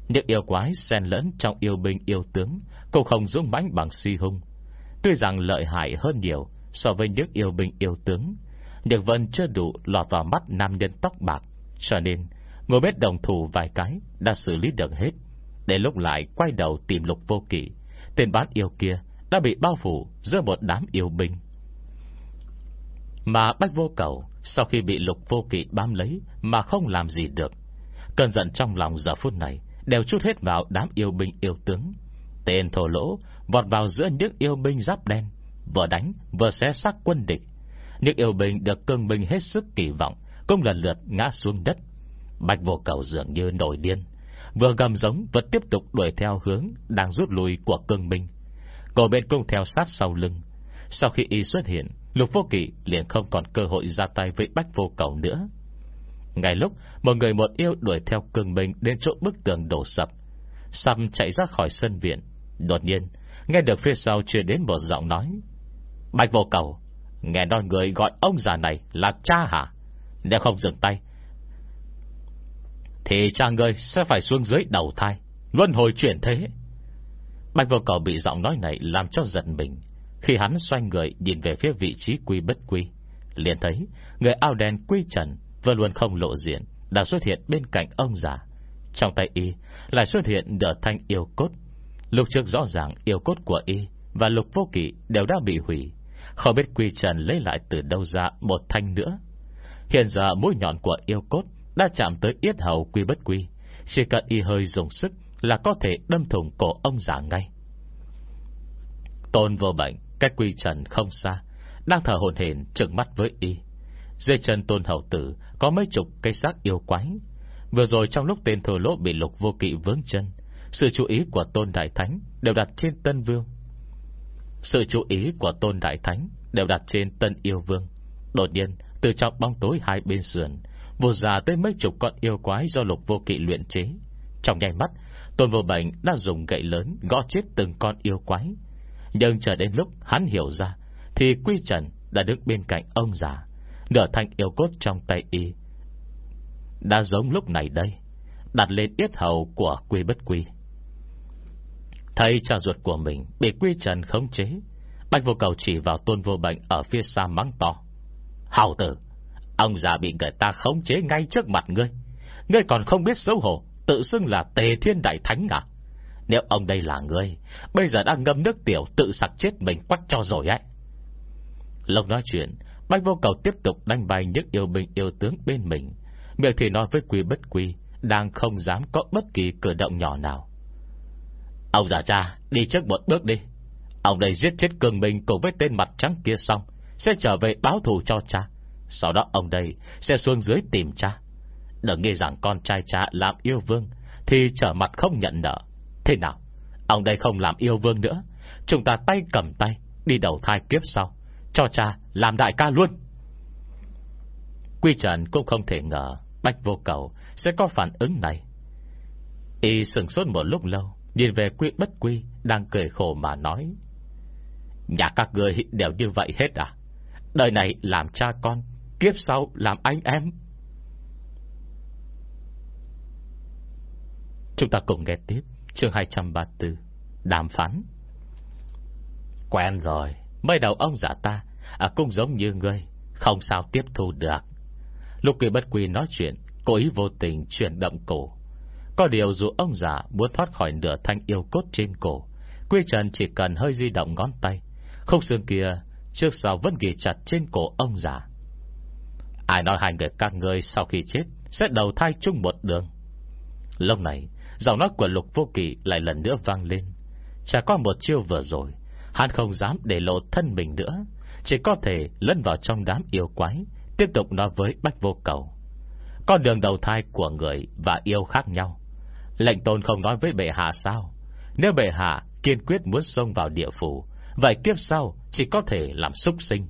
Những yêu quái xen lẫn trong yêu binh yêu tướng, Cũng không dũng mãnh bằng si hung. Tuy rằng lợi hại hơn nhiều So với những yêu binh yêu tướng, Nhưng vẫn chưa đủ lọt vào mắt nam nhân tóc bạc. Cho nên, Ngồi bếp đồng thủ vài cái Đã xử lý được hết. Để lúc lại quay đầu tìm lục vô kỵ, Tên bán yêu kia đã bị bao phủ Giữa một đám yêu binh. Mà bách vô cầu Sau khi bị lục vô kỵ bám lấy Mà không làm gì được. Cơn giận trong lòng giờ phút này Đều chút hết vào đám yêu binh yêu tướng. Tên thổ lỗ Vọt vào giữa những yêu binh giáp đen, Vừa đánh vừa xé xác quân địch. Những yêu binh được cương binh hết sức kỳ vọng Cũng lần lượt ngã xuống đất. Bạch vô cầu dường như nổi điên, Vừa gầm giống vẫn tiếp tục đuổi theo hướng Đang rút lui của cương binh. Cổ bên cũng theo sát sau lưng. Sau khi y xuất hiện Lục vô kỵ liền không còn cơ hội ra tay với bách vô cầu nữa. Ngay lúc, Một người một yêu đuổi theo cương minh Đến chỗ bức tường đổ sập. Xăm chạy ra khỏi sân viện. Đột nhiên, Nghe được phía sau truyền đến một giọng nói. Bạch vô cầu, Nghe nói người gọi ông già này là cha hả? Nếu không dừng tay, Thì cha người sẽ phải xuống dưới đầu thai, Luân hồi chuyển thế. Bạch vô cầu bị giọng nói này Làm cho giận mình. Khi hắn xoay người nhìn về phía vị trí quy bất quy, liền thấy Người ao đen quy trần Vừa luôn không lộ diện Đã xuất hiện bên cạnh ông già. Trong tay y lại xuất hiện nửa thanh yêu cốt. Lúc trước rõ ràng yêu cốt của y Và lục vô kỵ đều đã bị hủy. Không biết quy trần lấy lại từ đâu ra Một thanh nữa. Hiện giờ mũi nhọn của yêu cốt Đã chạm tới yết hầu quy bất quy. Chỉ cần y hơi dùng sức Là có thể đâm thủng cổ ông già ngay. Tôn vô bệnh Cách quy trần không xa, Đang thở hồn hển trừng mắt với y. Dưới chân tôn hậu tử Có mấy chục cây xác yêu quái. Vừa rồi trong lúc tên thừa lỗ bị lục vô kỵ vướng chân, Sự chú ý của tôn đại thánh Đều đặt trên tân vương. Sự chú ý của tôn đại thánh Đều đặt trên tân yêu vương. Đột nhiên, từ trong bóng tối hai bên sườn Vô già tới mấy chục con yêu quái Do lục vô kỵ luyện chế. Trong nhanh mắt, Tôn vô bệnh đã dùng gậy lớn Gõ chết từng con yêu quái. Nhưng chờ đến lúc hắn hiểu ra, Thì Quy Trần đã đứng bên cạnh ông già, Nửa thanh yêu cốt trong tay y. Đã giống lúc này đây, Đặt lên yết hầu của Quy bất quy. Thấy cha ruột của mình Bị Quy Trần khống chế, Bạch vô cầu chỉ vào tôn vô bệnh Ở phía xa mắng to. Hào tử, Ông già bị người ta khống chế ngay trước mặt ngươi. Ngươi còn không biết xấu hổ, Tự xưng là tề thiên đại thánh à? Nếu ông đây là ngươi Bây giờ đang ngâm nước tiểu tự sặc chết mình quắt cho rồi ấy. Lúc nói chuyện Bạch vô cầu tiếp tục đánh bay những yêu binh yêu tướng bên mình. Miệng thì nói với quy bất quy, Đang không dám có bất kỳ cử động nhỏ nào. Ông già cha, Đi trước một bước đi. Ông đây giết chết cường mình cùng với tên mặt trắng kia xong, Sẽ trở về báo thù cho cha. Sau đó ông đây sẽ xuống dưới tìm cha. Đừng nghĩ rằng con trai cha làm yêu vương Thì trở mặt không nhận nợ. Thế nào? Ông đây không làm yêu vương nữa. Chúng ta tay cầm tay, Đi đầu thai kiếp sau. Cho cha làm đại ca luôn. Quy Trần cũng không thể ngờ Bạch vô cầu sẽ có phản ứng này. Y sừng sốt một lúc lâu, Nhìn về quy bất quy, Đang cười khổ mà nói, Nhà các người đều như vậy hết à? Đời này làm cha con, Kiếp sau làm anh em. Chúng ta cùng nghe tiếp. Chương 234 Đàm phán. Quen rồi Mới đầu ông giả ta à, Cũng giống như ngươi Không sao tiếp thu được. Lục kỳ bất quy nói chuyện Cố ý vô tình chuyển động cổ. Có điều dù ông giả muốn thoát khỏi nửa thanh yêu cốt trên cổ Quy Trần chỉ cần hơi di động ngón tay. Không xương kia Trước sau vẫn ghi chặt trên cổ ông giả. Ai nói hai người các ngươi Sau khi chết Sẽ đầu thai chung một đường? Lúc này Giọng nói của lục vô kỳ lại lần nữa vang lên. Chả có một chiêu vừa rồi, Hắn không dám để lộ thân mình nữa. Chỉ có thể lân vào trong đám yêu quái, Tiếp tục nói với Bách Vô Cầu. Con đường đầu thai của người Và yêu khác nhau. Lệnh tôn không nói với bệ hạ sao? Nếu bệ hạ kiên quyết muốn xông vào địa phủ, Vậy kiếp sau Chỉ có thể làm súc sinh.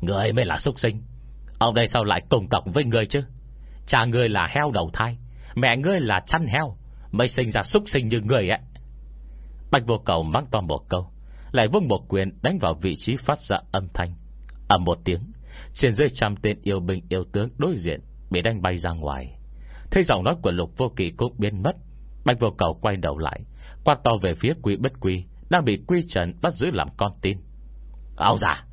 Người mới là súc sinh. Ông đây sao lại cùng tộc với người chứ? Cha người là heo đầu thai. Mẹ ngươi là chăn heo Mới sinh ra súc sinh như người ấy. Bạch vô cầu mắng to một câu, Lại vung một quyền đánh vào vị trí phát ra âm thanh. Ầm một tiếng, Trên dưới trăm tên yêu binh yêu tướng đối diện Bị đánh bay ra ngoài. Thấy giọng nói của lục vô kỳ cũng biến mất Bạch vô cầu quay đầu lại, Quát to về phía quý bất quý Đang bị quy trần bắt giữ làm con tin. Ông già,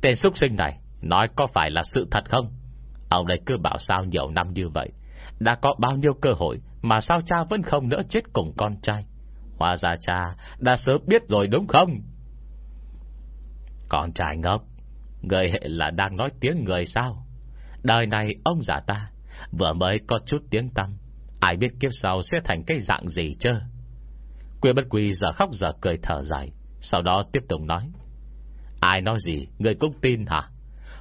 Tên súc sinh này Nói có phải là sự thật không? Ông đây cứ bảo sao nhiều năm như vậy đã có bao nhiêu cơ hội Mà sao cha vẫn không nỡ chết cùng con trai? Hóa ra cha Đã sớm biết rồi đúng không? Con trai ngốc, Người hệ là đang nói tiếng người sao? Đời này ông già ta, Vừa mới có chút tiếng tâm Ai biết kiếp sau sẽ thành cái dạng gì chứ Quyên bất quy giờ khóc giờ cười thở dài, Sau đó tiếp tục nói. Ai nói gì, Người cũng tin hả?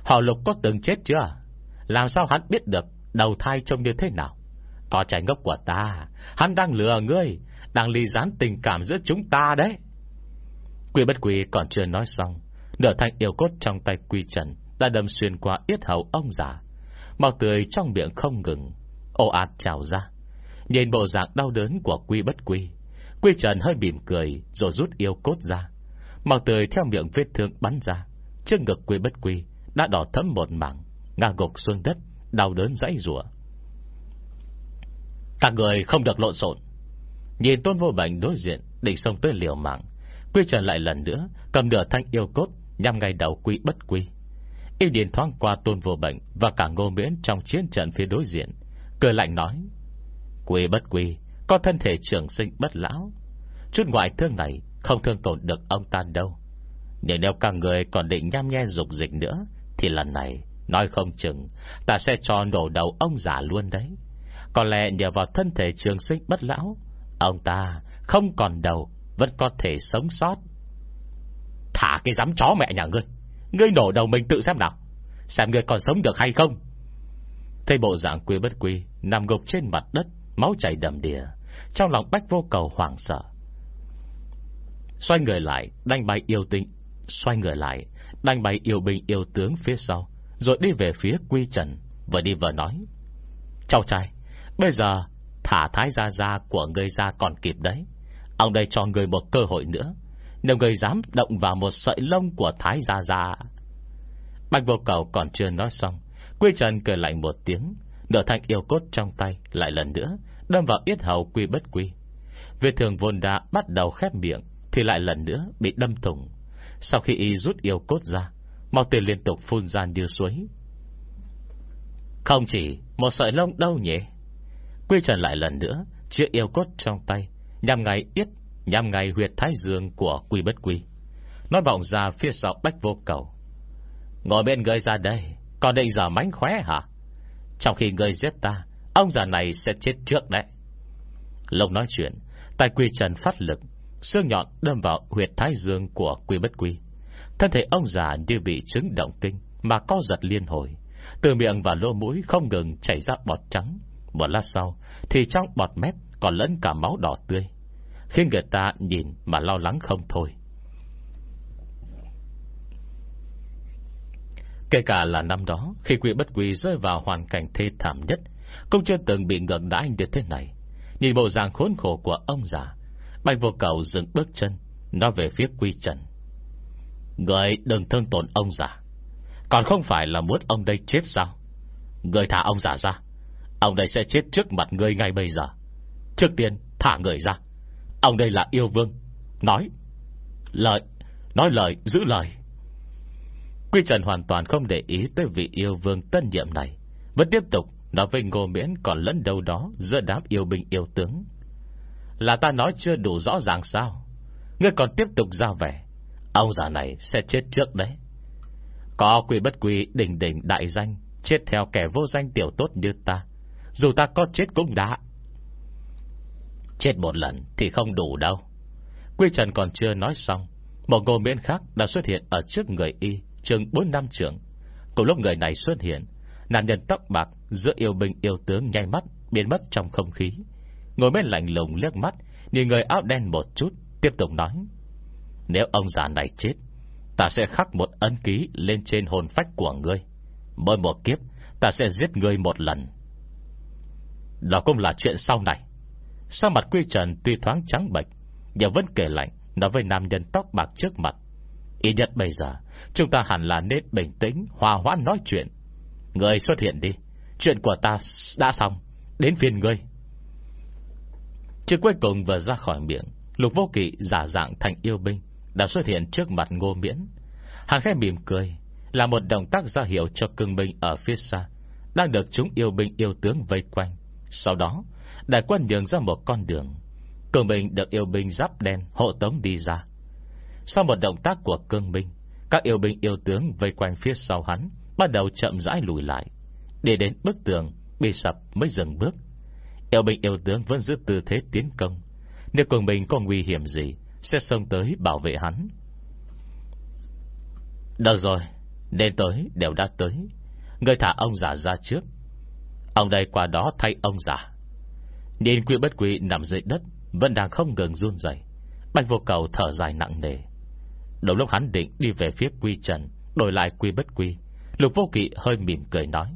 Họ lục có từng chết chưa? Làm sao hắn biết được? Đầu thai trông như thế nào? Có trái ngốc của ta. Hắn đang lừa ngươi, Đang ly gián tình cảm giữa chúng ta đấy. Quỷ bất quỷ còn chưa nói xong, Nửa thanh yêu cốt trong tay quy trần Đã đâm xuyên qua yết hầu ông già. Màu tươi trong miệng không ngừng Ô ạt trào ra. Nhìn bộ dạng đau đớn của quy bất quy Quy trần hơi mỉm cười Rồi rút yêu cốt ra. Màu tươi theo miệng vết thương bắn ra, Trước ngực quy bất quy Đã đỏ thấm một mảng, Ngã gục xuống đất. Đau đớn dãy rủa. Các người không được lộn xộn. Nhìn tôn vô bệnh đối diện, Định xông tới liều mạng Quy trở lại lần nữa, Cầm nửa thanh yêu cốt, Nhằm ngay đầu quy bất quy. Y điền thoáng qua tôn vô bệnh Và cả ngô miễn trong chiến trận phía đối diện, Cười lạnh nói Quy bất quy, Có thân thể trưởng sinh bất lão. Chút ngoại thương này Không thương tổn được ông ta đâu. Nhưng nếu cả người còn định nham nhe dục dịch nữa, Thì lần này Nói không chừng, Ta sẽ cho nổ đầu ông già luôn đấy. Có lẽ nhờ vào thân thể trường sinh bất lão, Ông ta không còn đầu, Vẫn có thể sống sót. Thả cái giám chó mẹ nhà ngươi Ngươi nổ đầu mình tự xem nào, Xem ngươi còn sống được hay không. Thấy bộ dạng quy bất quy, Nằm gục trên mặt đất, Máu chảy đầm đìa, Trong lòng bách vô cầu hoảng sợ. Xoay người lại, Đánh bay yêu tinh, Xoay người lại, Đánh bay yêu binh yêu tướng phía sau. Rồi đi về phía quy trần Vừa đi vừa nói, Cháu trai, Bây giờ thả thái gia gia của người ra còn kịp đấy. Ông đây cho người một cơ hội nữa. Nếu người dám động vào một sợi lông của thái gia gia Bạch vô cầu còn chưa nói xong, Quy trần cười lạnh một tiếng, Nửa thanh yêu cốt trong tay Lại lần nữa Đâm vào yết hầu quy bất quy. Việt thường vốn đã bắt đầu khép miệng Thì lại lần nữa bị đâm thủng. Sau khi y rút yêu cốt ra Mau tiền liên tục phun ra như suối. Không chỉ Một sợi lông đâu nhỉ Quy trần lại lần nữa Chữa yêu cốt trong tay, Nhằm ngày yết, Nhằm ngày huyệt thái dương của quy bất quy. Nói vọng ra phía sau bách vô cầu. Ngồi bên người ra đây, Còn định giờ mánh khóe hả? Trong khi người giết ta, Ông già này sẽ chết trước đấy. Lông nói chuyện Tài quy trần phát lực, Xương nhọn đâm vào huyệt thái dương của quy bất quy. Thân thể ông già như bị chứng động kinh, Mà co giật liên hồi. Từ miệng và lỗ mũi không ngừng chảy ra bọt trắng. Một lát sau, Thì trong bọt mép còn lẫn cả máu đỏ tươi. Khiến người ta nhìn mà lo lắng không thôi. Kể cả là năm đó, Khi quỷ bất quỷ rơi vào hoàn cảnh thê thảm nhất, Cũng chưa từng bị ngược đãi như thế này. Nhìn bộ dạng khốn khổ của ông già, Bạch vô cầu dừng bước chân, Nói về phía quy trần. Người đừng thương tổn ông già. Còn không phải là muốn ông đây chết sao? Người thả ông già ra, Ông đây sẽ chết trước mặt người ngay bây giờ. Trước tiên, thả người ra. Ông đây là yêu vương. Nói. Lời. Nói lời, giữ lời. Quy Trần hoàn toàn không để ý tới vị yêu vương tân nhiệm này. Vẫn tiếp tục nói với Ngô Miễn còn lẫn đâu đó giữa đám yêu binh yêu tướng. Là ta nói chưa đủ rõ ràng sao? Ngươi còn tiếp tục ra vẻ. Ông già này sẽ chết trước đấy. Có quy bất quy đỉnh đỉnh đại danh, Chết theo kẻ vô danh tiểu tốt như ta. Dù ta có chết cũng đã. Chết một lần thì không đủ đâu. Quy Trần còn chưa nói xong, Một ngô miễn khác đã xuất hiện ở trước người y chừng 4 năm trưởng. Cùng lúc người này xuất hiện, Nạn nhân tóc bạc giữa yêu binh yêu tướng nhanh mắt Biến mất trong không khí. Ngồi bên lạnh lùng liếc mắt, Nhìn người áo đen một chút, Tiếp tục nói. Nếu ông già này chết, Ta sẽ khắc một ấn ký lên trên hồn phách của ngươi. Mỗi một kiếp, Ta sẽ giết ngươi một lần. Đó cũng là chuyện sau này. Sao mặt quy trần tuy thoáng trắng bệch, Nhưng vẫn kể lạnh Nói với nam nhân tóc bạc trước mặt. Ý nhất bây giờ, Chúng ta hẳn là nên bình tĩnh, Hòa hoãn nói chuyện. Ngươi xuất hiện đi, Chuyện của ta đã xong, Đến phiên ngươi. Chứ cuối cùng vừa ra khỏi miệng, Lục vô kỵ giả dạng thành yêu binh. Đã xuất hiện trước mặt ngô miễn. Hắn khẽ mỉm cười, Là một động tác ra hiệu cho cưng binh ở phía xa, Đang được chúng yêu binh yêu tướng vây quanh. Sau đó, Đại quân nhường ra một con đường. Cương binh được yêu binh giáp đen, hộ tống đi ra. Sau một động tác của cương binh, Các yêu binh yêu tướng vây quanh phía sau hắn Bắt đầu chậm rãi lùi lại. Để đến bức tường, Bị sập mới dừng bước. Yêu binh yêu tướng vẫn giữ tư thế tiến công. Nếu cường binh có nguy hiểm gì sẽ xông tới bảo vệ hắn. Được rồi Nên tới đều đã tới. Người thả ông già ra trước. Ông đây qua đó thay ông già. Nhìn quy bất quy nằm dưới đất, Vẫn đang không ngừng run dậy Bạch vô cầu thở dài nặng nề. Đầu lúc hắn định đi về phía quy trần, Đổi lại quy bất quy, Lục vô kỵ hơi mỉm cười nói,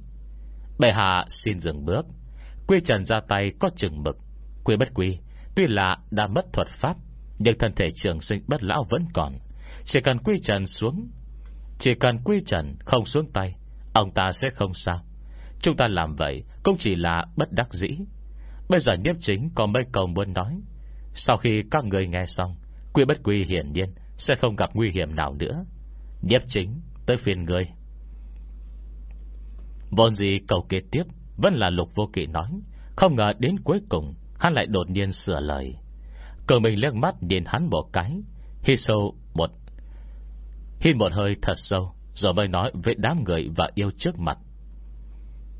Bệ hạ xin dừng bước. Quy trần ra tay có chừng mực. Quy bất quy, Tuy là đã mất thuật pháp nhưng thân thể trường sinh bất lão vẫn còn. Chỉ cần quy trần xuống, Chỉ cần quy trần không xuống tay, Ông ta sẽ không sao. Chúng ta làm vậy cũng chỉ là bất đắc dĩ. Bây giờ nhiếp chính có mấy câu muốn nói. Sau khi các người nghe xong, Quy bất quy hiển nhiên Sẽ không gặp nguy hiểm nào nữa. Nhiếp chính tới phiên người. Vốn gì cầu kế tiếp Vẫn là lục vô kỵ nói, Không ngờ đến cuối cùng Hắn lại đột nhiên sửa lời. Cường mình liếc mắt nhìn hắn một cái, Hít sâu một, Hít một hơi thật sâu, Rồi mới nói với đám người và yêu trước mặt.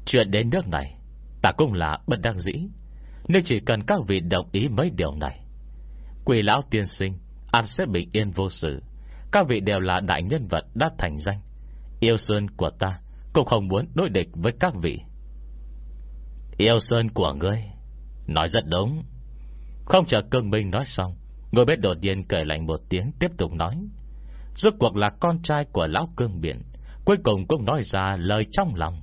Chuyện đến nước này, Ta cũng là bất đắc dĩ, Nên chỉ cần các vị đồng ý mấy điều này, Quỷ lão tiên sinh An sẽ bình yên vô sự. Các vị đều là đại nhân vật đã thành danh, Yêu sơn của ta Cũng không muốn đối địch với các vị. Yêu sơn của ngươi, Nói rất đúng. Không chờ cương minh nói xong người bếp đột nhiên cười lạnh một tiếng, Tiếp tục nói. Rốt cuộc là con trai của lão cương biển, Cuối cùng cũng nói ra lời trong lòng.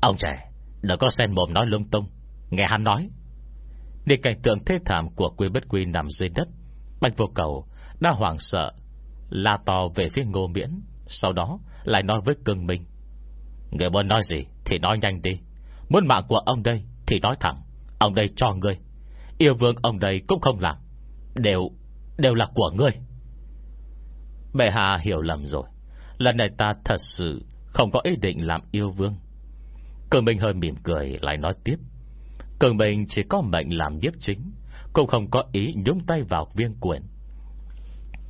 Ông trẻ, Đừng có sen mồm nói lung tung, Nghe hắn nói. Để cảnh tượng thê thảm của quy bất quy nằm dưới đất, Bạch vô cầu Đã hoảng sợ, La to về phía ngô miễn, Sau đó lại nói với cương minh. Người muốn nói gì thì nói nhanh đi, Muốn mạng của ông đây thì nói thẳng. Ông đây cho ngươi. Yêu vương ông đây cũng không làm. Đều, đều là của ngươi. Bệ hạ hiểu lầm rồi. Lần này ta thật sự Không có ý định làm yêu vương. Cường Bình hơi mỉm cười lại nói tiếp. Cường Bình chỉ có mệnh làm nhiếp chính Cũng không có ý nhúng tay vào viên quyền.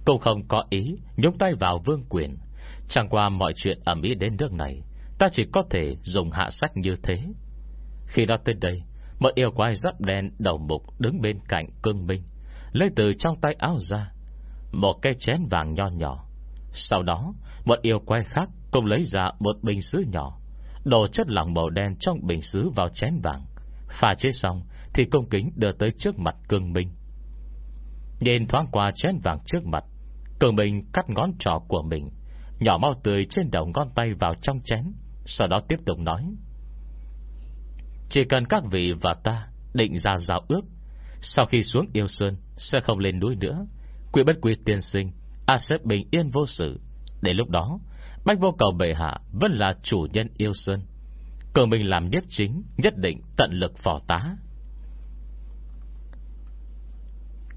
Cũng không có ý nhúng tay vào vương quyền. Chẳng qua mọi chuyện ẩm ý đến nước này Ta chỉ có thể dùng hạ sách như thế. Khi đó tới đây một yêu quái giáp đen đầu mục Đứng bên cạnh cương minh, Lấy từ trong tay áo ra. Một cái chén vàng nho nhỏ. Sau đó, Một yêu quái khác cũng lấy ra một bình sứ nhỏ, Đổ chất lỏng màu đen trong bình sứ vào chén vàng. Pha chế xong Thì công kính đưa tới trước mặt cương minh. Nhìn thoáng qua chén vàng trước mặt, Cương minh cắt ngón trỏ của mình, Nhỏ mau tươi trên đầu ngón tay vào trong chén, Sau đó tiếp tục nói. Chỉ cần các vị và ta Định ra giao ước, Sau khi xuống yêu sơn Sẽ không lên núi nữa. Quy bất quy tiên sinh, A sẽ bình yên vô sự. Để lúc đó, Bách vô cầu bệ hạ Vẫn là chủ nhân yêu sơn. Cờ mình làm nhất chính, Nhất định tận lực phò tá.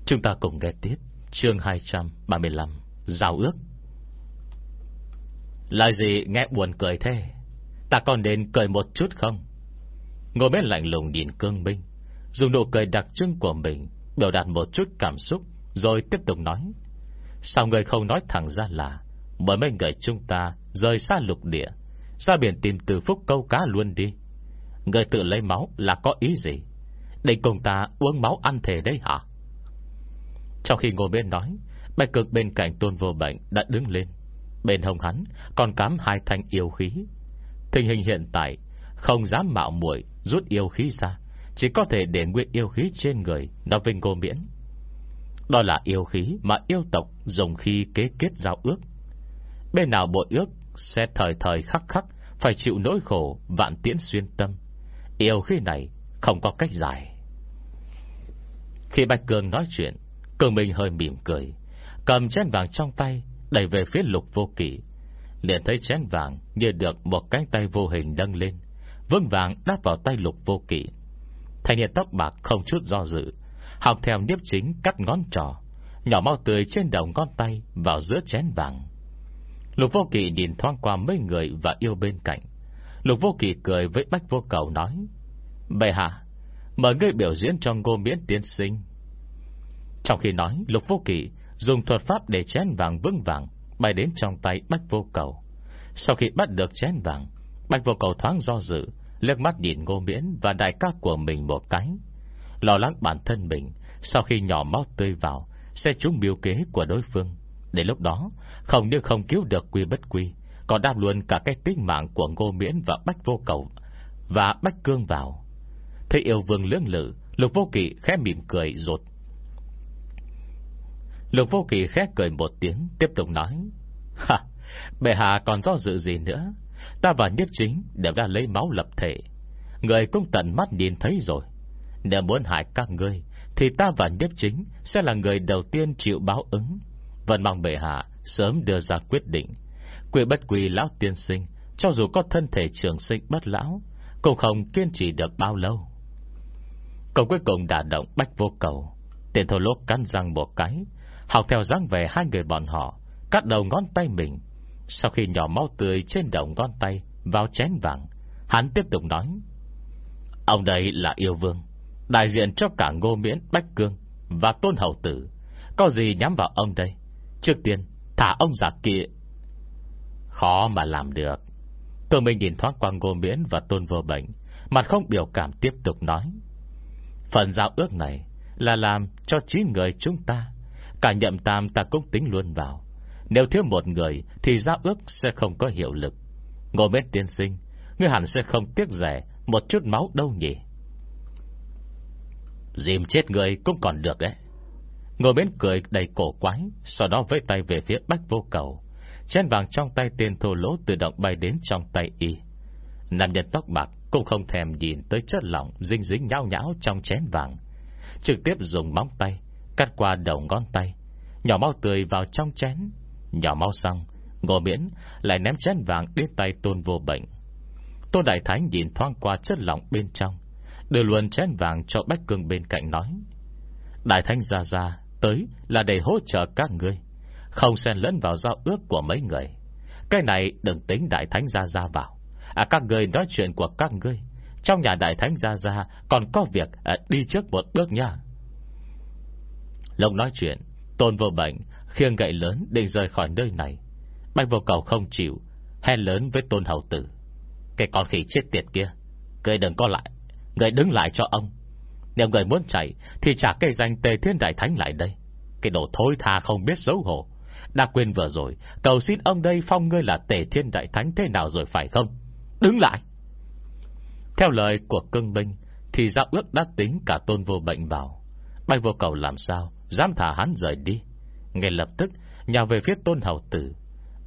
Chúng ta cùng nghe tiếp Chương 235 Giao ước. Là gì nghe buồn cười thế? Ta còn đến cười một chút không? Ngồi bên lạnh lùng nhìn cương binh, Dùng nụ cười đặc trưng của mình Biểu đạt một chút cảm xúc Rồi tiếp tục nói. Sao người không nói thẳng ra là bởi mấy người chúng ta Rời xa lục địa Ra biển tìm từ phúc câu cá luôn đi. Người tự lấy máu là có ý gì? Để cùng ta uống máu ăn thề đấy hả? Trong khi ngồi bên nói Bạch cực bên cạnh tôn vô bệnh đã đứng lên. Bên hông hắn Còn cắm hai thanh yêu khí. Tình hình hiện tại Không dám mạo muội rút yêu khí ra, Chỉ có thể để nguyên yêu khí trên người Nó vinh cô miễn. Đó là yêu khí mà yêu tộc Dùng khi kế kết giao ước. Bên nào bội ước Sẽ thời thời khắc khắc Phải chịu nỗi khổ vạn tiễn xuyên tâm. Yêu khí này không có cách giải. Khi Bạch Cường nói chuyện, Cường Minh hơi mỉm cười, Cầm chén vàng trong tay, Đẩy về phía lục vô kỷ liền thấy chén vàng như được một cánh tay vô hình nâng lên. Vững vàng đáp vào tay lục vô kỵ. Thanh niên tóc bạc không chút do dự, Học theo niếp chính cắt ngón trò Nhỏ mau tươi trên đầu ngón tay Vào giữa chén vàng. Lục vô kỵ nhìn thoáng qua mấy người Và yêu bên cạnh. Lục vô kỵ cười với bách vô cầu nói, Bệ hạ, Mời ngươi biểu diễn cho ngô miễn tiến sinh. Trong khi nói, Lục vô kỵ dùng thuật pháp để chén vàng vững vàng Bay đến trong tay bách vô cầu. Sau khi bắt được chén vàng Bách vô cầu thoáng do dự lướt mắt nhìn ngô miễn và đại ca của mình một cái. Lo lắng bản thân mình, Sau khi nhỏ máu tươi vào, Sẽ trúng biểu kế của đối phương. Đến lúc đó, Không như không cứu được quy bất quy, Còn đam luôn cả cái tính mạng của Ngô Miễn Và Bách Vô Cầu Và Bách Cương vào. Thấy yêu vương lưỡng lự, Lục Vô Kỵ khẽ mỉm cười rột Lục Vô kỳ khét cười một tiếng, Tiếp tục nói, Ha, Bệ hạ còn do dự gì nữa? Ta và nhất chính đều đã lấy máu lập thể. Người cũng tận mắt nhìn thấy rồi. Nếu muốn hại các ngươi, Thì ta và nhất chính Sẽ là người đầu tiên chịu báo ứng. Vẫn mong bệ hạ Sớm đưa ra quyết định. Quỷ bất quỷ lão tiên sinh, Cho dù có thân thể trường sinh bất lão, Cũng không kiên trì được bao lâu. Cầu cuối cùng đả động bách vô cầu. Tiền thổ lốt cắn răng một cái, Học theo dáng về hai người bọn họ, Cắt đầu ngón tay mình sau khi nhỏ máu tươi trên đầu ngón tay Vào chén vàng, Hắn tiếp tục nói, Ông đây là yêu vương, Đại diện cho cả ngô miễn, Bách Cương Và tôn hậu tử. Có gì nhắm vào ông đây? Trước tiên, thả ông giả kia. Khó mà làm được. Tôi mình nhìn thoáng qua ngô miễn và tôn vô bệnh, Mặt không biểu cảm tiếp tục nói, Phần giao ước này Là làm cho chín người chúng ta, Cả nhậm tam ta cũng tính luôn vào. Nếu thiếu một người, Thì giao ước sẽ không có hiệu lực. Ngô Mết tiên sinh, Ngươi hẳn sẽ không tiếc rẻ Một chút máu đâu nhỉ? Dìm chết người cũng còn được đấy. Ngồi bên cười đầy cổ quái, Sau đó vẫy tay về phía bách vô cầu. Chén vàng trong tay tiền thô lỗ Tự động bay đến trong tay y. Nam nhân tóc bạc cũng không thèm nhìn Tới chất lỏng dinh dính nhão nhão Trong chén vàng. Trực tiếp dùng móng tay, Cắt qua đầu ngón tay, Nhỏ máu tươi vào trong chén. Nhỏ máu xong Ngô miễn lại ném chén vàng đến tay tôn vô bệnh. Tôn Đại Thánh nhìn thoáng qua chất lỏng bên trong Đưa luôn chén vàng cho Bách Cương bên cạnh nói Đại Thánh ra ra Tới là để hỗ trợ các ngươi Không xen lẫn vào giao ước của mấy người. Cái này đừng tính Đại Thánh ra ra vào. À các ngươi nói chuyện của các ngươi Trong nhà Đại Thánh ra ra Còn có việc à, đi trước một bước nha. Lông nói chuyện Tôn vô bệnh Khiêng gậy lớn định rời khỏi nơi này. Bạch vô cầu không chịu Hèn lớn với tôn hậu tử. Cái con khỉ chết tiệt kia người đừng có lại Người đứng lại cho ông. Nếu người muốn chạy Thì trả cây danh tề thiên đại thánh lại đây. Cái đồ thối tha không biết xấu hổ. Đã quên vừa rồi Cầu xin ông đây phong ngươi là tề thiên đại thánh thế nào rồi phải không? Đứng lại! Theo lời của cưng binh Thì giao ước đã tính cả tôn vô bệnh bảo, Bạch vô cầu làm sao Dám thả hắn rời đi? Ngay lập tức nhào về phía tôn hầu tử.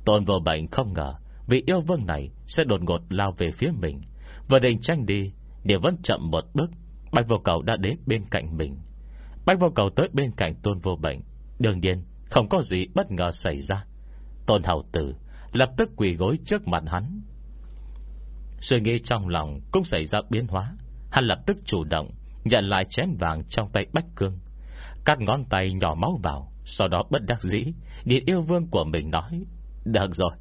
Tôn vô bệnh không ngờ vị yêu vương này sẽ đột ngột lao về phía mình. Vừa định tranh đi Điều vẫn chậm một bước. Bạch vô cầu đã đến bên cạnh mình. Bạch vô cầu tới bên cạnh tôn vô bệnh. Đương nhiên, không có gì bất ngờ xảy ra. Tôn hầu tử Lập tức quỳ gối trước mặt hắn. Suy nghĩ trong lòng Cũng xảy ra biến hóa. Hắn lập tức chủ động, Nhận lại chén vàng trong tay Bách Cương. Cắt ngón tay nhỏ máu vào sau đó bất đắc dĩ, Điện yêu vương của mình nói, Được rồi,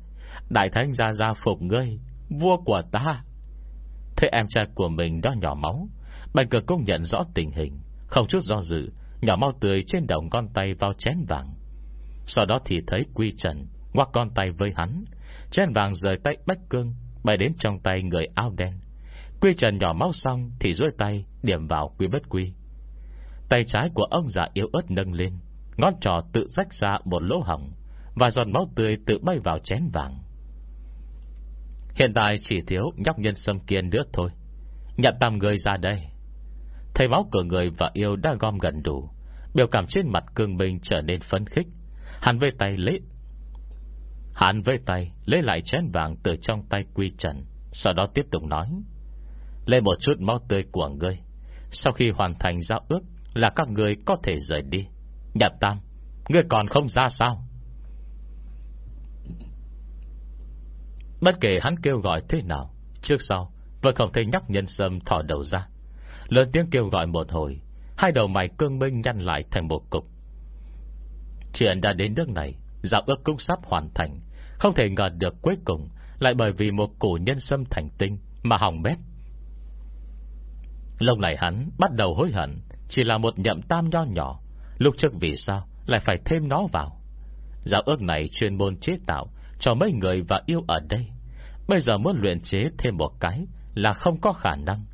Đại thánh gia gia phục ngươi, Vua của ta. Thế em trai của mình đó nhỏ máu Bạch cờ công nhận rõ tình hình, Không chút do dự, Nhỏ máu tươi trên đầu con tay vào chén vàng. Sau đó thì thấy Quy Trần, Ngoắc con tay với hắn, Chén vàng rời tay Bách Cương Bay đến trong tay người áo đen. Quy Trần nhỏ máu xong Thì duỗi tay điểm vào Quy Bất Quy. Tay trái của ông già yếu ớt nâng lên Ngón trò tự rách ra một lỗ hỏng Và giọt máu tươi tự bay vào chén vàng. Hiện tại chỉ thiếu nhóc nhân sâm kiên nữa thôi. Nhận tam người ra đây. Thầy máu của người và yêu đã gom gần đủ, Biểu cảm trên mặt cương minh trở nên phấn khích. Hắn với tay lấy Hắn với tay, Lấy lại chén vàng từ trong tay quy trần, Sau đó tiếp tục nói. Lấy một chút máu tươi của ngươi. Sau khi hoàn thành giao ước Là các người có thể rời đi. Nhật tam, Ngươi còn không ra sao? Bất kể hắn kêu gọi thế nào, Trước sau, Vẫn không thấy nhóc nhân sâm thỏ đầu ra. Lớn tiếng kêu gọi một hồi, Hai đầu mày cương minh nhăn lại thành một cục. Chuyện đã đến nước này, Giao ước cũng sắp hoàn thành. Không thể ngờ được cuối cùng, Lại bởi vì một củ nhân sâm thành tinh Mà hỏng bét. Lúc này hắn bắt đầu hối hận, Chỉ là một nhậm tam nho nhỏ Lúc trước vì sao lại phải thêm nó vào? Giáo ước này chuyên môn chế tạo Cho mấy người và yêu ở đây. Bây giờ muốn luyện chế thêm một cái Là không có khả năng.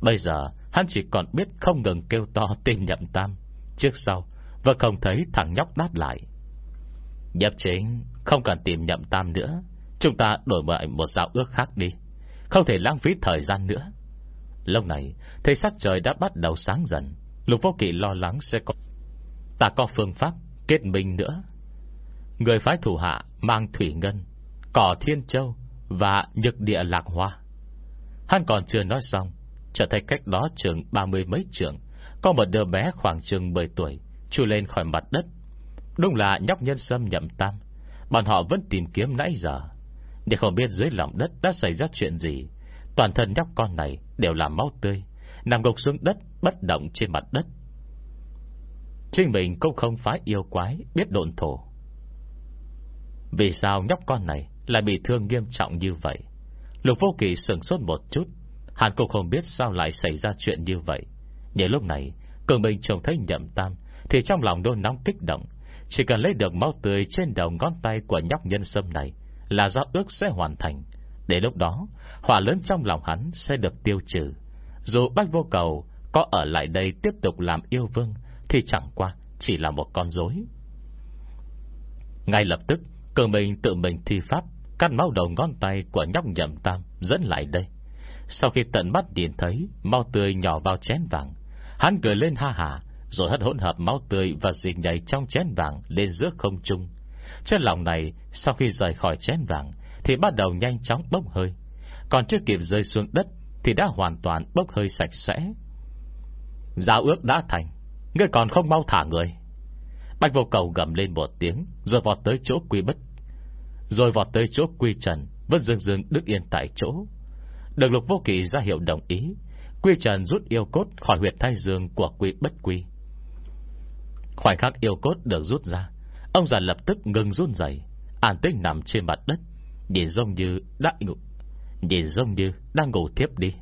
Bây giờ, hắn chỉ còn biết không ngừng kêu to tên nhậm tam. Trước sau Và không thấy thằng nhóc đáp lại. Nhập chính, Không cần tìm nhậm tam nữa. Chúng ta đổi lại một giáo ước khác đi. Không thể lãng phí thời gian nữa. Lâu này Thấy sắc trời đã bắt đầu sáng dần. Lục vô kỵ lo lắng sẽ có Ta có phương pháp kết minh nữa Người phái thủ hạ Mang thủy ngân Cỏ thiên châu và nhược địa lạc hoa. Hắn còn chưa nói xong, trở thành cách đó trường ba mươi mấy trường, có một đứa bé khoảng chừng 10 tuổi, chui lên khỏi mặt đất. Đúng là nhóc nhân sâm nhậm tam, Bọn họ vẫn tìm kiếm nãy giờ để không biết dưới lòng đất đã xảy ra chuyện gì Toàn thân nhóc con này Đều là máu tươi Nằm gục xuống đất bất động trên mặt đất Chính mình cũng không phải yêu quái, Biết độn thổ. Vì sao nhóc con này Lại bị thương nghiêm trọng như vậy? Lục vô kỳ sừng sốt một chút. Hàn cũng không biết sao lại xảy ra chuyện như vậy. Nhưng lúc này, Cường mình trông thấy nhậm tam, Thì trong lòng đôi nóng kích động. Chỉ cần lấy được máu tươi trên đầu ngón tay Của nhóc nhân sâm này Là do ước sẽ hoàn thành. Để lúc đó, Hỏa lớn trong lòng hắn sẽ được tiêu trừ. Dù bách vô cầu Có ở lại đây tiếp tục làm yêu vương thì chẳng qua chỉ là một con rối. Ngay lập tức, cơ mình tự mình thi pháp, Cắt máu đầu ngón tay của nhóc nhậm tam Dẫn lại đây. Sau khi tận mắt nhìn thấy, Máu tươi nhỏ vào chén vàng, Hắn cười lên ha hà, Rồi hất hỗn hợp máu tươi và dịch nhảy trong chén vàng Lên giữa không trung. Trên lòng này, Sau khi rời khỏi chén vàng, Thì bắt đầu nhanh chóng bốc hơi. Còn chưa kịp rơi xuống đất, Thì đã hoàn toàn bốc hơi sạch sẽ. Giao ước đã thành. Ngươi còn không mau thả người. Bạch vô cầu gầm lên một tiếng, Rồi vọt tới chỗ quy bất. Rồi vọt tới chỗ quy trần Vẫn dương dương đứng yên tại chỗ. Được lục vô kỳ ra hiệu đồng ý, Quy trần rút yêu cốt khỏi huyệt thai dương Của quy bất quy. Khoảnh khắc yêu cốt được rút ra, Ông già lập tức ngừng run dày An tích nằm trên mặt đất, Nhìn giống như đã ngủ, Nhìn giống như đang ngủ tiếp đi.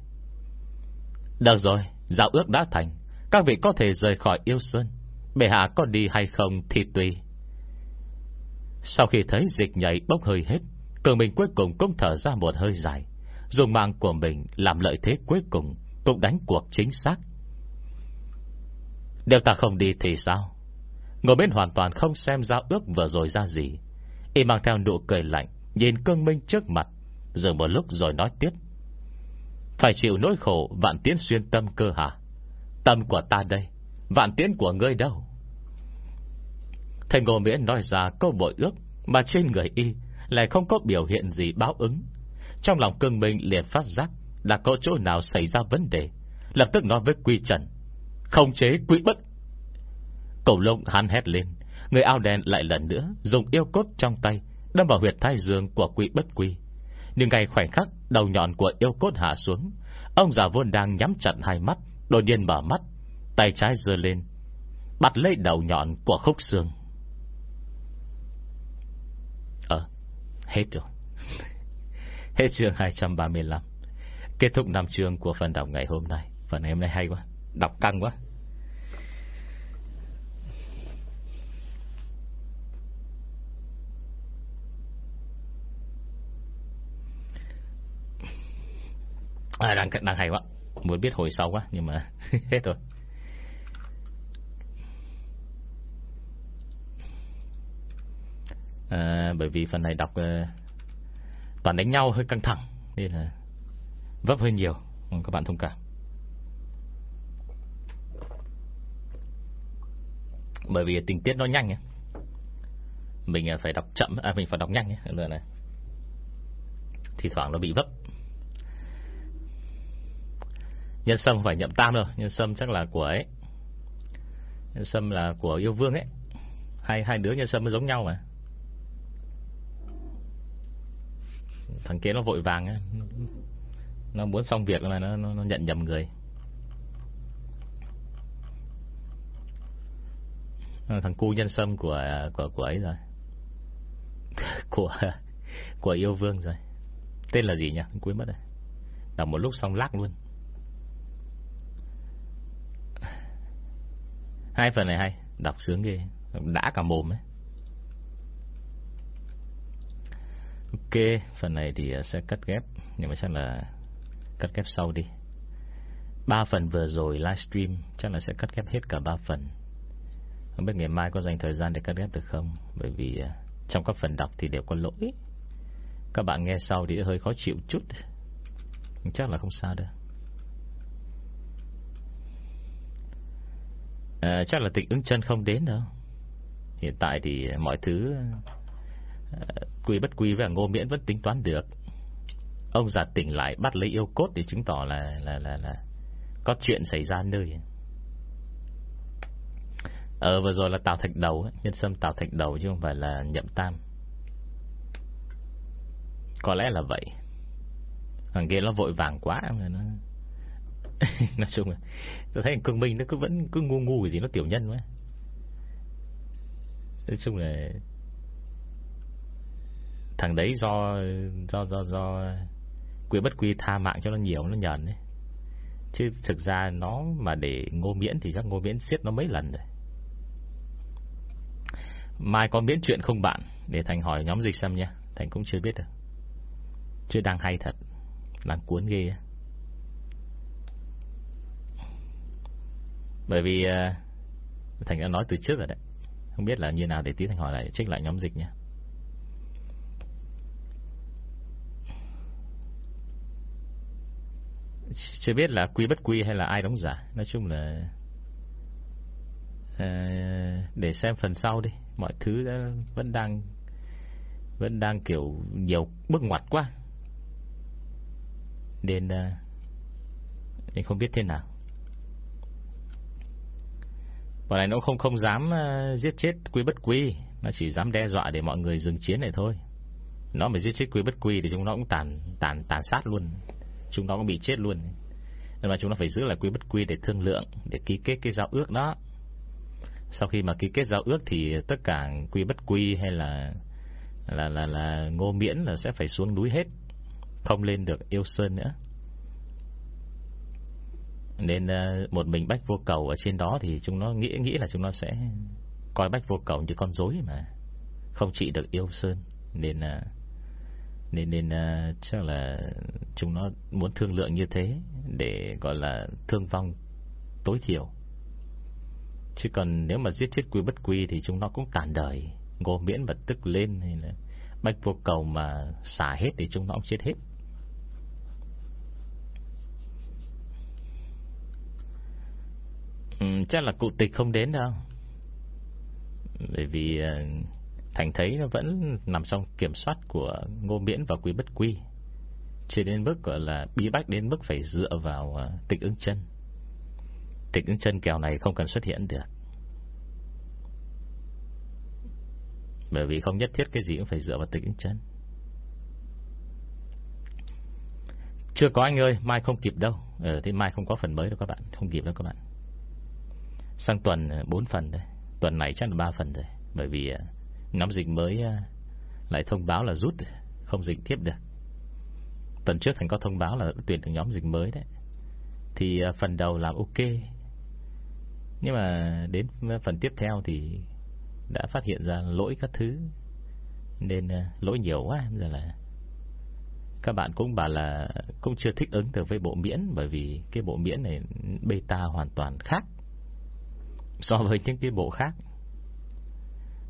Được rồi, Giao ước đã thành. Các vị có thể rời khỏi yêu sơn. Bệ hạ có đi hay không thì tùy. Sau khi thấy dịch nhảy bốc hơi hết, Cường mình cuối cùng cũng thở ra một hơi dài. Dùng mạng của mình làm lợi thế cuối cùng Cũng đánh cuộc chính xác. Nếu ta không đi thì sao? Ngồi bên hoàn toàn không xem giao ước vừa rồi ra gì. Y mang theo nụ cười lạnh, Nhìn cương minh trước mặt, Dừng một lúc rồi nói tiếp. Phải chịu nỗi khổ vạn tiến xuyên tâm cơ hả? Tâm của ta đây, Vạn tiến của ngươi đâu? Thầy Ngô Miễn nói ra câu bội ước Mà trên người y Lại không có biểu hiện gì báo ứng. Trong lòng cương minh liền phát giác Là có chỗ nào xảy ra vấn đề, Lập tức nói với Quy Trần Không chế quỹ bất. Cầu lông hắn hét lên, Người ao đen lại lần nữa Dùng yêu cốt trong tay Đâm vào huyệt thai dương của quỹ bất quy. Nhưng ngay khoảnh khắc đầu nhọn của yêu cốt hạ xuống, Ông già vốn đang nhắm chặt hai mắt Đột nhiên mở mắt Tay trái dơ lên Bắt lấy đầu nhọn của khúc xương Ờ Hết rồi. Hết chương 235 Kết thúc năm chương của phần đọc ngày hôm nay. Phần ngày hôm nay hay quá Đọc căng quá. À, đang, đang hay quá. Muốn biết hồi sau quá Nhưng mà hết rồi. À, Bởi vì phần này đọc uh, Toàn đánh nhau hơi căng thẳng Nên là vấp hơi nhiều. Các bạn thông cảm. Bởi vì tình tiết nó nhanh ấy. Mình à, phải đọc chậm À mình phải đọc nhanh ấy, này. Thì thoảng nó bị vấp. Nhân sâm phải nhậm tam đâu Nhân sâm chắc là của ấy. Nhân sâm là của yêu vương ấy. Hai hai đứa nhân sâm mới giống nhau mà. Thằng kia nó vội vàng ấy. Nó muốn xong việc là nó, nó, nó nhận nhầm người. Ờ, thằng cu nhân sâm của của của ấy rồi. Của Của yêu vương rồi. Tên là gì nhỉ? Quên mất rồi. Đọc một lúc xong lắc luôn. Hai phần này hay, Đọc sướng ghê, Đã cả mồm ấy. Ok, Phần này thì ờ, sẽ cắt ghép, Nhưng mà chắc là Cắt ghép sau đi. Ba phần vừa rồi livestream, Chắc là sẽ cắt ghép hết cả ba phần. Không biết ngày mai có dành thời gian để cắt ghép được không? Bởi vì ờ, Trong các phần đọc thì đều có lỗi. Các bạn nghe sau thì hơi khó chịu chút. Chắc là không sao đâu. À, Chắc là tịch ứng chân không đến đâu. Hiện tại thì mọi thứ à, Quy bất quy và ngô miễn vẫn tính toán được. Ông già tỉnh lại bắt lấy yêu cốt Để chứng tỏ là là là, là Có chuyện xảy ra nơi. Ờ vừa rồi là Tào Thạch Đầu Nhân sâm Tào Thạch Đầu chứ không phải là Nhậm Tam. Có lẽ là vậy. Thằng kia nó vội vàng quá mà nó Nói chung là, Tôi thấy cương minh nó cứ vẫn cứ ngu ngu gì Nó tiểu nhân quá. Nói chung là, Thằng đấy do Do do do Quy bất quy tha mạng cho nó nhiều, Nó nhờn đấy. Chứ thực ra nó mà để ngô miễn Thì chắc ngô miễn siết nó mấy lần rồi. Mai có miễn chuyện không bạn? Để Thành hỏi nhóm dịch xem nha. Thành cũng chưa biết được. Chứ đang hay thật, Đang cuốn ghê Bởi vì uh, Thành đã nói từ trước rồi đấy. Không biết là như nào để tí Thành hỏi lại Trích lại nhóm dịch nhé. Chưa biết là quy bất quy hay là ai đóng giả. Nói chung là uh, Để xem phần sau đi. Mọi thứ đã vẫn đang Vẫn đang kiểu Nhiều bước ngoặt quá. Nên uh, Nên không biết thế nào. Bọn này nó không không dám uh, giết chết quy bất quy. Nó chỉ dám đe dọa để mọi người dừng chiến này thôi. Nó mà giết chết quy bất quy Thì chúng nó cũng tàn tàn tàn sát luôn. Chúng nó cũng bị chết luôn. Nên mà chúng nó phải giữ lại quy bất quy để thương lượng Để ký kết cái giao ước đó. Sau khi mà ký kết giao ước Thì tất cả quy bất quy hay là Là là là ngô miễn là sẽ phải xuống núi hết. Không lên được yêu sơn nữa nên ờ, một mình bách vô cầu ở trên đó thì chúng nó nghĩ nghĩ là chúng nó sẽ coi bách vô cầu như con rối mà. Không trị được yêu sơn, nên là nên nên ờ, chắc là chúng nó muốn thương lượng như thế để, gọi là, thương vong tối thiểu. Chứ còn nếu mà giết chết quy bất quy thì chúng nó cũng tàn đời, ngô miễn và tức lên hay là bách vô cầu mà xả hết thì chúng nó cũng chết hết ừ, Ừ, chắc là cụ tịch không đến đâu. Bởi vì ờ, Thành thấy nó vẫn nằm trong kiểm soát của Ngô Miễn và Quý Bất Quy. Chỉ đến mức gọi là bí bách đến mức phải dựa vào ờ, tịch ứng chân. Tịch ứng chân kèo này không cần xuất hiện được. Bởi vì không nhất thiết cái gì cũng phải dựa vào tịch ứng chân. Chưa có anh ơi Mai không kịp đâu. Ờ, Thế mai không có phần mới đâu các bạn. Không kịp đâu các bạn. Sang tuần ờ, 4 phần rồi Tuần này chắc là 3 phần rồi Bởi vì ờ, nắm Nhóm dịch mới ờ, lại thông báo là rút Không dịch tiếp được. Tuần trước Thành có thông báo là tuyển được nhóm dịch mới đấy. Thì phần đầu làm ok. Nhưng mà đến phần tiếp theo thì Đã phát hiện ra lỗi các thứ. Nên lỗi nhiều quá. Giờ là Các bạn cũng bảo là Cũng chưa thích ứng được với bộ miễn. Bởi vì cái bộ miễn này Beta hoàn toàn khác. So với những cái bộ khác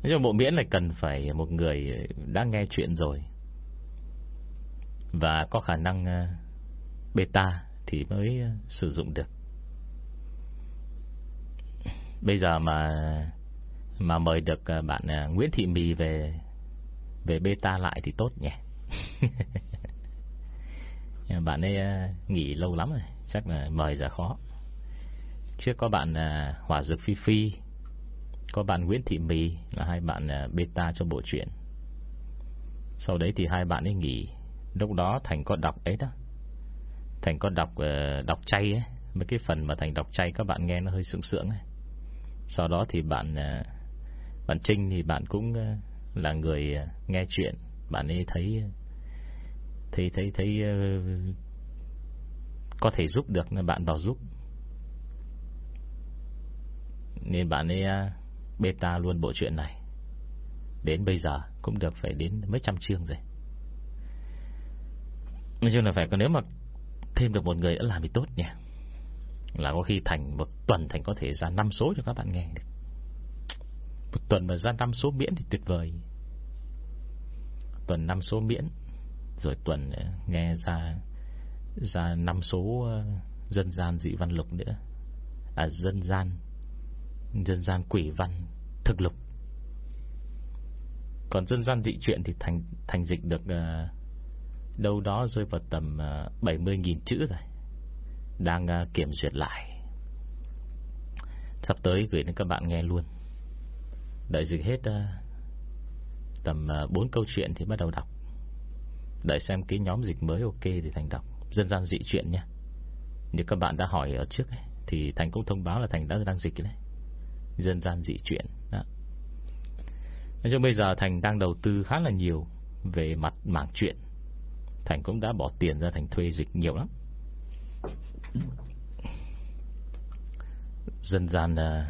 Nhưng bộ miễn là cần phải một người đã nghe chuyện rồi Và có khả năng ờ, beta thì mới ờ, sử dụng được Bây giờ mà mà mời được ờ, bạn Nguyễn Thị Mì về về beta lại thì tốt nhỉ. bạn ấy nghỉ lâu lắm rồi, chắc là mời giờ khó. Trước có bạn à, Hỏa Dược Phi Phi có bạn Nguyễn Thị Mì Là hai bạn à, beta cho bộ truyện. Sau đấy thì hai bạn ấy nghỉ. Lúc đó Thành có đọc ấy đó. Thành có đọc ờ, đọc chay ấy. Mấy cái phần mà Thành đọc chay Các bạn nghe nó hơi sướng sướng ấy. Sau đó thì bạn à, Bạn Trinh thì bạn cũng ờ, Là người à, nghe chuyện. Bạn ấy thấy Thấy thấy thấy ờ, Có thể giúp được nên bạn vào giúp. Nên bạn ấy à, beta luôn bộ chuyện này. Đến bây giờ Cũng được phải đến mấy trăm chương rồi. Nói chung là phải, Còn nếu mà thêm được một người đã làm thì tốt nhỉ? Là có khi Thành một tuần Thành có thể ra 5 số cho các bạn nghe được. Một tuần mà ra 5 số miễn thì tuyệt vời. Tuần 5 số miễn, Rồi tuần à, nghe ra Ra 5 số à, Dân gian dị văn lục nữa. À dân gian Dân gian quỷ văn Thực lục. Còn dân gian dị truyện thì thành thành dịch được uh, Đâu đó rơi vào tầm ờ, uh, 70.000 chữ rồi Đang uh, kiểm duyệt lại. Sắp tới gửi đến các bạn nghe luôn. Đợi dịch hết uh, Tầm uh, 4 câu chuyện thì bắt đầu đọc. Đợi xem cái nhóm dịch mới ok Thì Thành đọc. Dân gian dị chuyện nha Như các bạn đã hỏi ở trước ấy, Thì Thành cũng thông báo là Thành đã đang dịch đấy. Dân gian dị chuyện đó. Nói chung bây giờ Thành đang đầu tư khá là nhiều Về mặt mảng chuyện. Thành cũng đã bỏ tiền ra Thành thuê dịch nhiều lắm. Dân gian uh,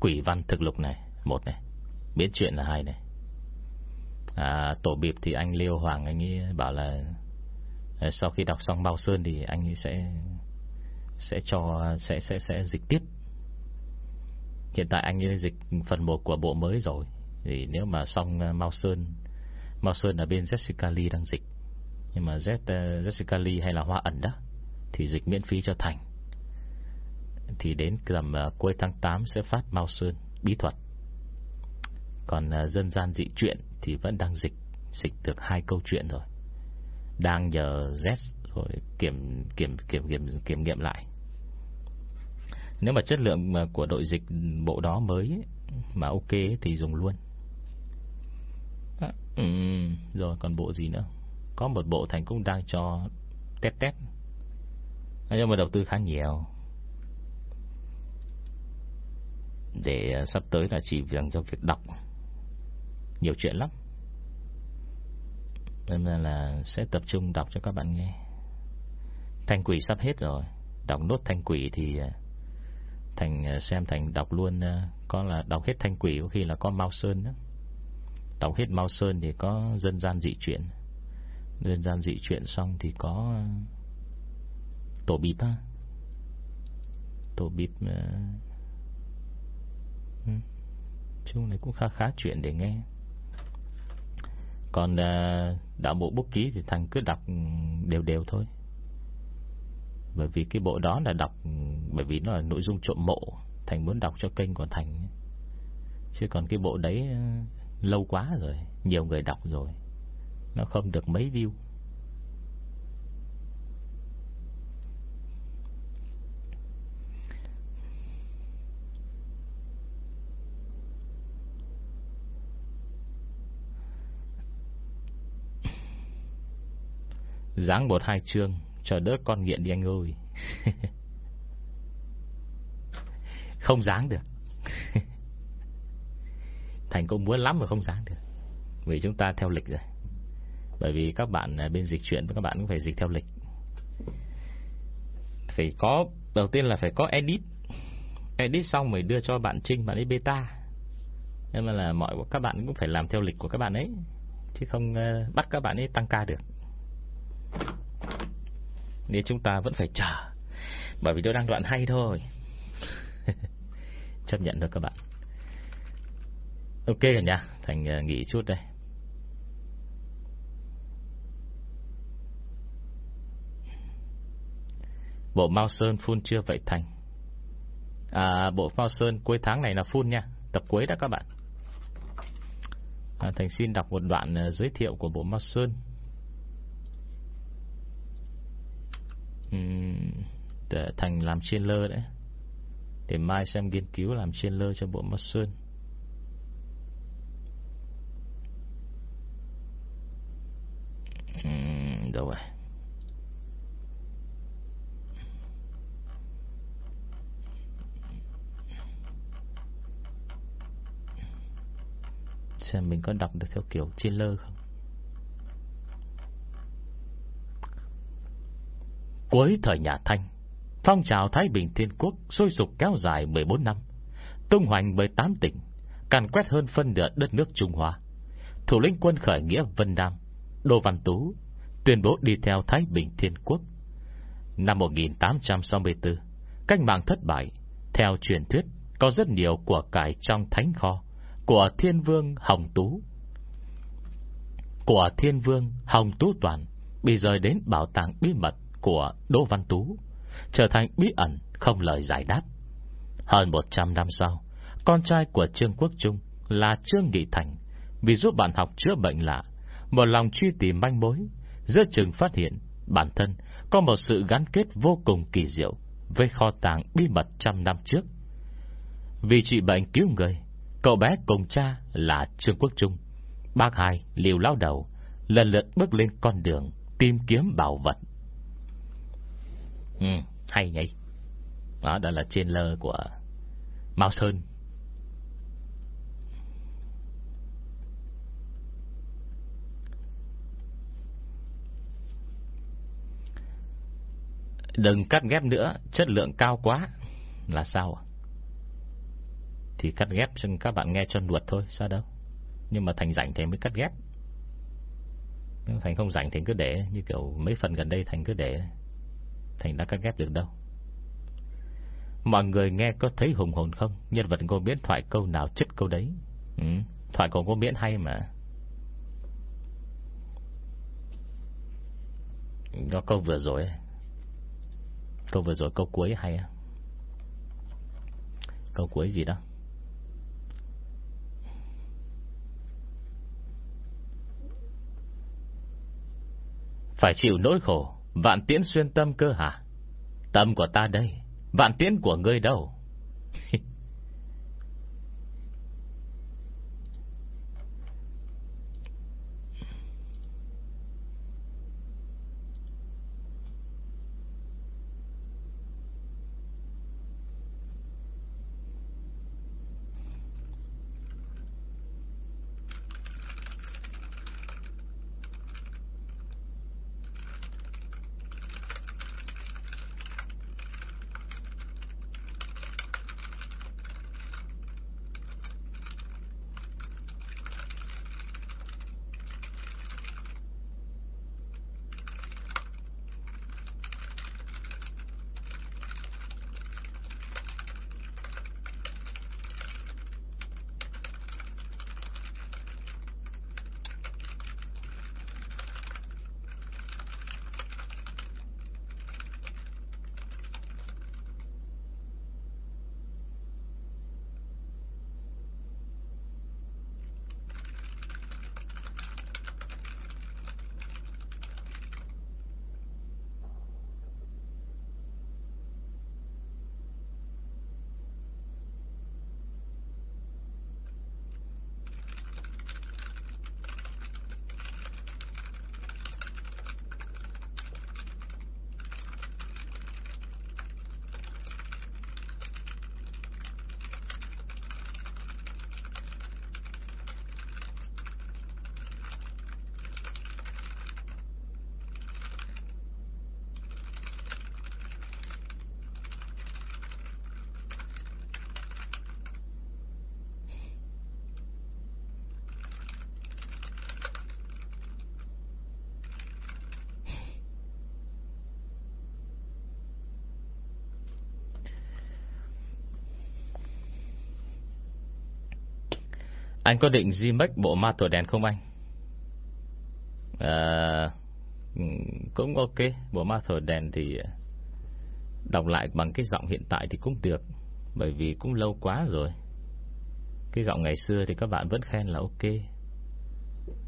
Quỷ văn thực lục này Một này biết chuyện là hai này. À, Tổ bịp thì anh Liêu Hoàng Anh ấy bảo là ờ, Sau khi đọc xong Bao Sơn Thì anh ấy sẽ Sẽ cho Sẽ sẽ sẽ dịch tiếp. Hiện tại anh ấy dịch phần 1 của bộ mới rồi. Thì nếu mà xong ờ, Mao Sơn Mao Sơn ở bên Jessica Lee đang dịch. Nhưng mà Z, uh, Jessica Lee hay là Hoa ẩn đó Thì dịch miễn phí cho Thành. Thì đến tầm uh, cuối tháng 8 Sẽ phát Mao Sơn bí thuật. Còn uh, dân gian dị chuyện Thì vẫn đang dịch Dịch được hai câu chuyện rồi. Đang nhờ Z rồi kiểm kiểm kiểm kiểm kiểm nghiệm lại nếu mà chất lượng của đội dịch bộ đó mới mà ok thì dùng luôn. À, ừ, rồi còn bộ gì nữa? Có một bộ Thành cũng đang cho test test. Nhưng mà đầu tư khá nhiều. Để à, sắp tới là chỉ dành cho việc đọc. Nhiều chuyện lắm. Nên là sẽ tập trung đọc cho các bạn nghe. Thanh quỷ sắp hết rồi. Đọc nốt thanh quỷ thì à, Thành à, xem Thành đọc luôn à, Có là đọc hết Thanh Quỷ, Có khi là có Mao Sơn đó. Đọc hết Mao Sơn thì có dân gian dị chuyển Dân gian dị chuyển xong thì có à, Tổ bịp á. Tổ bịp. Ừ, Chung này cũng khá khá chuyện để nghe. Còn đạo bộ bút ký Thì Thành cứ đọc đều đều thôi bởi vì cái bộ đó là đọc, Bởi vì nó là nội dung trộm mộ. Thành muốn đọc cho kênh của Thành Chứ còn cái bộ đấy ờ, Lâu quá rồi, Nhiều người đọc rồi. Nó không được mấy view. Giáng một hai chương. Chờ đỡ con nghiện đi anh ơi. Không dáng được. Thành cũng muốn lắm mà không dáng được. Vì chúng ta theo lịch rồi. Bởi vì các bạn bên dịch chuyển Các bạn cũng phải dịch theo lịch. Phải có, Đầu tiên là phải có edit. Edit xong mới đưa cho bạn Trinh, Bạn ấy beta. Nhưng mà là mọi các bạn cũng phải làm theo lịch của các bạn ấy. Chứ không ờ, bắt các bạn ấy tăng ca được nên chúng ta vẫn phải chờ. Bởi vì tôi đang đoạn hay thôi. Chấp nhận được các bạn. Ok rồi nha Thành ờ, nghỉ chút đây. Bộ Mao Sơn phun chưa vậy Thành? À bộ Mao Sơn cuối tháng này là phun nha Tập cuối đó các bạn. À, Thành xin đọc một đoạn ờ, giới thiệu của bộ Mao Sơn. Để thành làm trailer đấy. Để mai xem nghiên cứu làm trailer cho bộ mắt xuân đâu rồi xem mình có đọc được theo kiểu trailer không? Cuối thời nhà Thanh, Phong trào Thái Bình Thiên Quốc Sôi sục kéo dài 14 năm, Tung hoành 18 tỉnh, Càn quét hơn phân nửa đất nước Trung Hoa Thủ lĩnh quân khởi nghĩa Vân Nam, Đô Văn Tú, Tuyên bố đi theo Thái Bình Thiên Quốc. Năm 1864 Cách mạng thất bại, Theo truyền thuyết, Có rất nhiều của cải trong thánh kho Của Thiên Vương Hồng Tú. Của Thiên Vương Hồng Tú Toàn Bị rời đến bảo tàng bí mật của Đỗ Văn Tú trở thành bí ẩn không lời giải đáp. Hơn 100 năm sau, con trai của Trương Quốc Trung là Trương Nghị Thành vì giúp bạn học chữa bệnh lạ, một lòng truy tìm manh mối, giữa chừng phát hiện bản thân có một sự gắn kết vô cùng kỳ diệu với kho tàng bí mật trăm năm trước. Vì trị bệnh cứu người, cậu bé cùng cha là Trương Quốc Trung, bác hai liều lao đầu Lần lượt bước lên con đường Tìm kiếm bảo vật Ừ hay nhỉ. Đó đó là trên lơ của Mao Sơn. Đừng cắt ghép nữa, Chất lượng cao quá. Là sao Thì cắt ghép cho các bạn nghe cho luật thôi, Sao đâu. Nhưng mà Thành rảnh thì mới cắt ghép. Thành không rảnh thì cứ để, Như kiểu mấy phần gần đây Thành cứ để. Thành đã cắt ghép được đâu? Mọi người nghe có thấy hùng hồn không? Nhân vật ngô miễn thoại câu nào chất câu đấy? Ừ, Thoại của ngô miễn hay mà. Có câu vừa rồi Câu vừa rồi câu cuối hay Câu cuối gì đó? Phải chịu nỗi khổ. Vạn tiễn xuyên tâm cơ hả? Tâm của ta đây. Vạn tiễn của ngươi đâu? Anh có định remake bộ ma tuổi đèn không anh? À, cũng ok Bộ ma thổi đèn thì Đọc lại bằng cái giọng hiện tại thì cũng được Bởi vì cũng lâu quá rồi. Cái giọng ngày xưa thì các bạn vẫn khen là ok.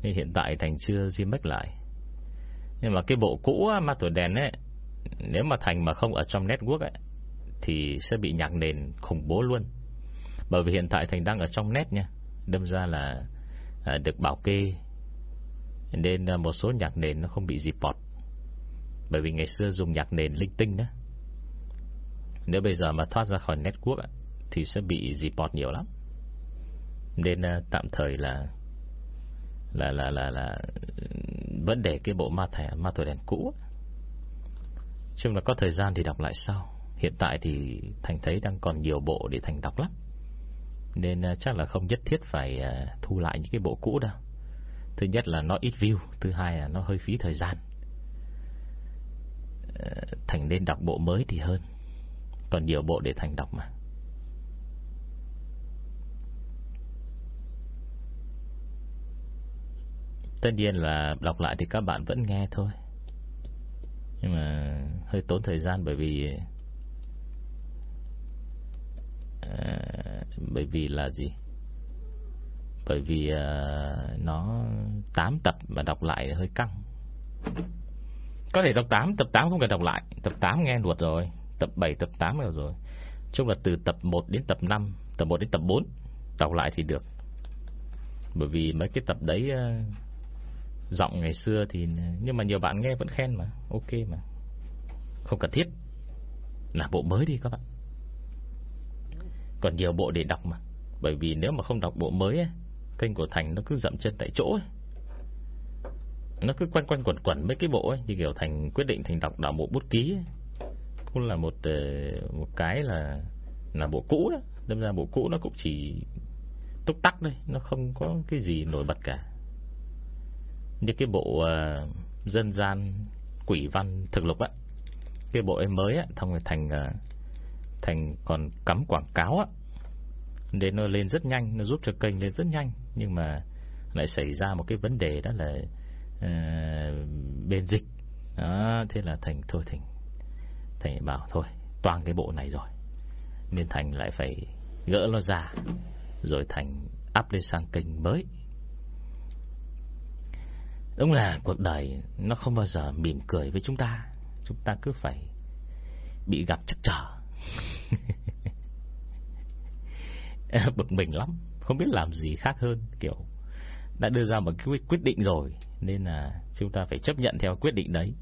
Nhưng hiện tại Thành chưa remake lại. Nhưng mà cái bộ cũ ma thổi đèn ấy Nếu mà Thành mà không ở trong network ấy Thì sẽ bị nhạc nền khủng bố luôn. Bởi vì hiện tại Thành đang ở trong net nha. Đâm ra là à, Được bảo kê. Nên à, một số nhạc nền nó không bị dịp bọt Bởi vì ngày xưa dùng nhạc nền linh tinh đó Nếu bây giờ mà thoát ra khỏi network Thì sẽ bị dịp bọt nhiều lắm. Nên à, tạm thời là là là là là vẫn để cái bộ ma thẻ ma tuổi đèn cũ chung là có thời gian thì đọc lại sau. Hiện tại thì thành thấy đang còn nhiều bộ để thành đọc lắm nên à, chắc là không nhất thiết phải à, thu lại những cái bộ cũ đâu. Thứ nhất là nó ít view, Thứ hai là nó hơi phí thời gian. Ờ, Thành nên đọc bộ mới thì hơn. Còn nhiều bộ để Thành đọc mà. Tất nhiên là đọc lại thì các bạn vẫn nghe thôi. Nhưng mà hơi tốn thời gian bởi vì À, bởi vì là gì? Bởi vì à, nó 8 tập mà đọc lại hơi căng. Có thể đọc 8 tập 8 không cần đọc lại. Tập 8 nghe luật rồi tập 7 tập 8 rồi rồi. Chung là từ tập 1 đến tập 5 tập 1 đến tập 4 đọc lại thì được. Bởi vì mấy cái tập đấy uh, Giọng ngày xưa thì Nhưng mà nhiều bạn nghe vẫn khen mà Ok mà. Không cần thiết. Là bộ mới đi các bạn. Còn nhiều bộ để đọc mà. Bởi vì nếu mà không đọc bộ mới ấy, Kênh của Thành nó cứ dậm chân tại chỗ ấy. Nó cứ quanh quanh quẩn quẩn mấy cái bộ ấy Như kiểu Thành quyết định Thành đọc đảo bộ bút ký ấy. Cũng là một ờ, một cái là Là bộ cũ đó. Đâm ra bộ cũ nó cũng chỉ Túc tắc đây Nó không có cái gì nổi bật cả. Như cái bộ uh, Dân gian Quỷ văn thực lục á. Cái bộ em mới á Thông Thành uh, Thành còn cắm quảng cáo á để nó lên rất nhanh Nó giúp cho kênh lên rất nhanh Nhưng mà lại xảy ra một cái vấn đề đó là uh, Bên dịch. Đó, Thế là Thành thôi Thành Thành bảo thôi Toàn cái bộ này rồi. Nên Thành lại phải gỡ nó ra Rồi Thành up lên sang kênh mới. Đúng là cuộc đời Nó không bao giờ mỉm cười với chúng ta. Chúng ta cứ phải Bị gặp chắc trở. Bực mình lắm. Không biết làm gì khác hơn Kiểu đã đưa ra một cái quyết định rồi Nên là chúng ta phải chấp nhận theo quyết định đấy.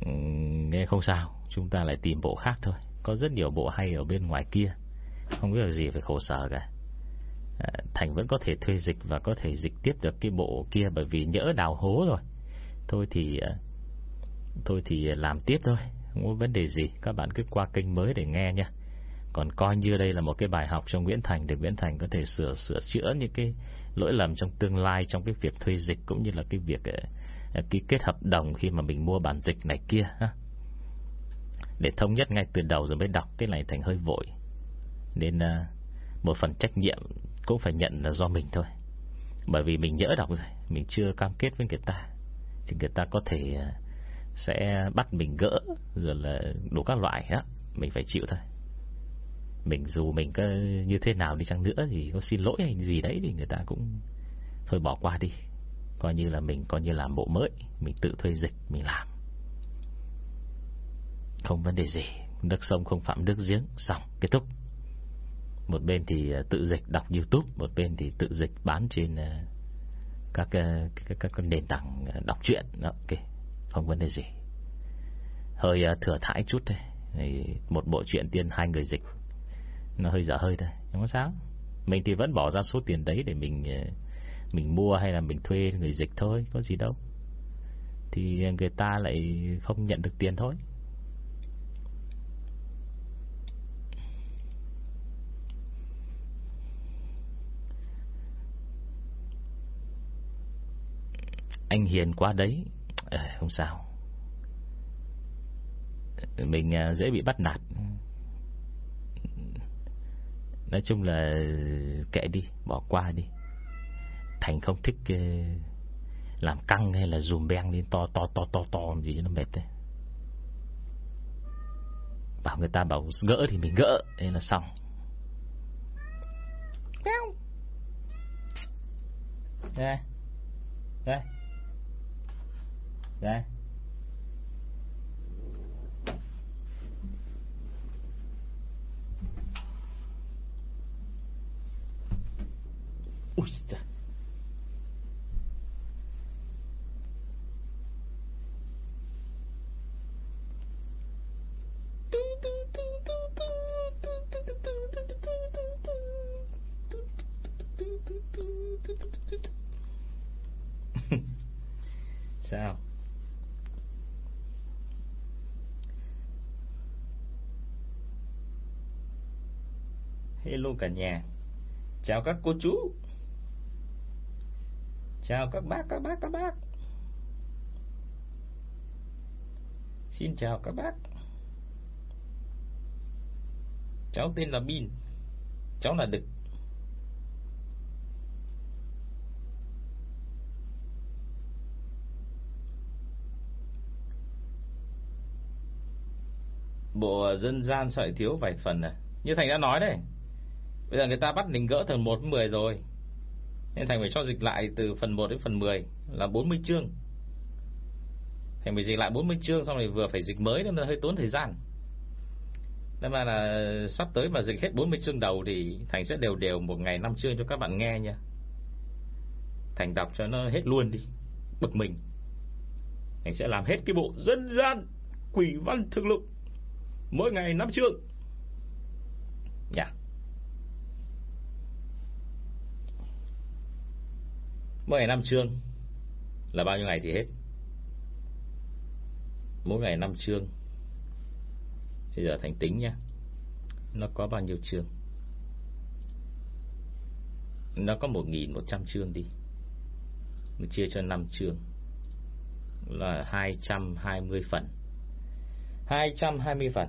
Ừ, nghe không sao Chúng ta lại tìm bộ khác thôi. Có rất nhiều bộ hay ở bên ngoài kia Không biết là gì phải khổ sở cả. À, Thành vẫn có thể thuê dịch Và có thể dịch tiếp được cái bộ kia Bởi vì nhỡ đào hố rồi. Thôi thì à, Thôi thì làm tiếp thôi Không có vấn đề gì. Các bạn cứ qua kênh mới để nghe nha còn coi như đây là một cái bài học cho Nguyễn Thành Để Nguyễn Thành có thể sửa sửa chữa những cái lỗi lầm trong tương lai Trong cái việc thuê dịch Cũng như là cái việc ờ, ờ, ký kết hợp đồng Khi mà mình mua bản dịch này kia, ha. Để thống nhất ngay từ đầu rồi mới đọc Cái này thành hơi vội. Nên ờ, một phần trách nhiệm Cũng phải nhận là do mình thôi. Bởi vì mình nhỡ đọc rồi, Mình chưa cam kết với người ta, Thì người ta có thể Sẽ bắt mình gỡ Rồi là đủ các loại á, Mình phải chịu thôi. Mình dù mình có như thế nào đi chăng nữa Thì có xin lỗi hay gì đấy Thì người ta cũng Thôi bỏ qua đi. Coi như là mình coi như làm bộ mới Mình tự thuê dịch mình làm. Không vấn đề gì Nước sông không phạm nước giếng Xong kết thúc. Một bên thì à, tự dịch đọc youtube Một bên thì tự dịch bán trên à, Các à, các, các, các nền tảng đọc truyện. Ok Không vấn đề gì. Hơi thừa thãi chút thôi. Một bộ truyện tiên hai người dịch. Nó hơi dở hơi thôi Không có sao. Mình thì vẫn bỏ ra số tiền đấy để mình ờ, Mình mua hay là mình thuê người dịch thôi Có gì đâu. Thì người ta lại không nhận được tiền thôi. Anh hiền quá đấy à, Không sao. Mình ờ, dễ bị bắt nạt. Nói chung là Kệ đi, bỏ qua đi. Thành không thích ờ, Làm căng hay là dùm beng lên To to to to to gì cho nó mệt đấy Bảo người ta bảo gỡ thì mình gỡ Thế là xong. Đây. Đây. Dạ usta. sao? Hello cả nhà. Chào các cô chú. Chào các bác, các bác, các bác. Xin chào các bác. Cháu tên là Bin. Cháu là Đực. Bộ dân gian sợi thiếu vài phần này Như Thành đã nói đấy. Bây giờ người ta bắt mình gỡ từ 1 đến 10 rồi. Nên Thành phải cho dịch lại từ phần 1 đến phần 10 Là 40 chương. Thành phải dịch lại 40 chương, Xong rồi vừa phải dịch mới, Nên là hơi tốn thời gian. Nên mà là sắp tới mà dịch hết 40 chương đầu Thì Thành sẽ đều đều một ngày 5 chương cho các bạn nghe nha. Thành đọc cho nó hết luôn đi, Bực mình. Thành sẽ làm hết cái bộ dân gian, Quỷ văn thực lục Mỗi ngày 5 chương. Dạ. Yeah. Mỗi ngày 5 chương Là bao nhiêu ngày thì hết? Mỗi ngày 5 chương. Bây giờ thành tính nhá. Nó có bao nhiêu chương? Nó có 1.100 chương đi. Mình chia cho 5 chương Là 220 phần. 220 phần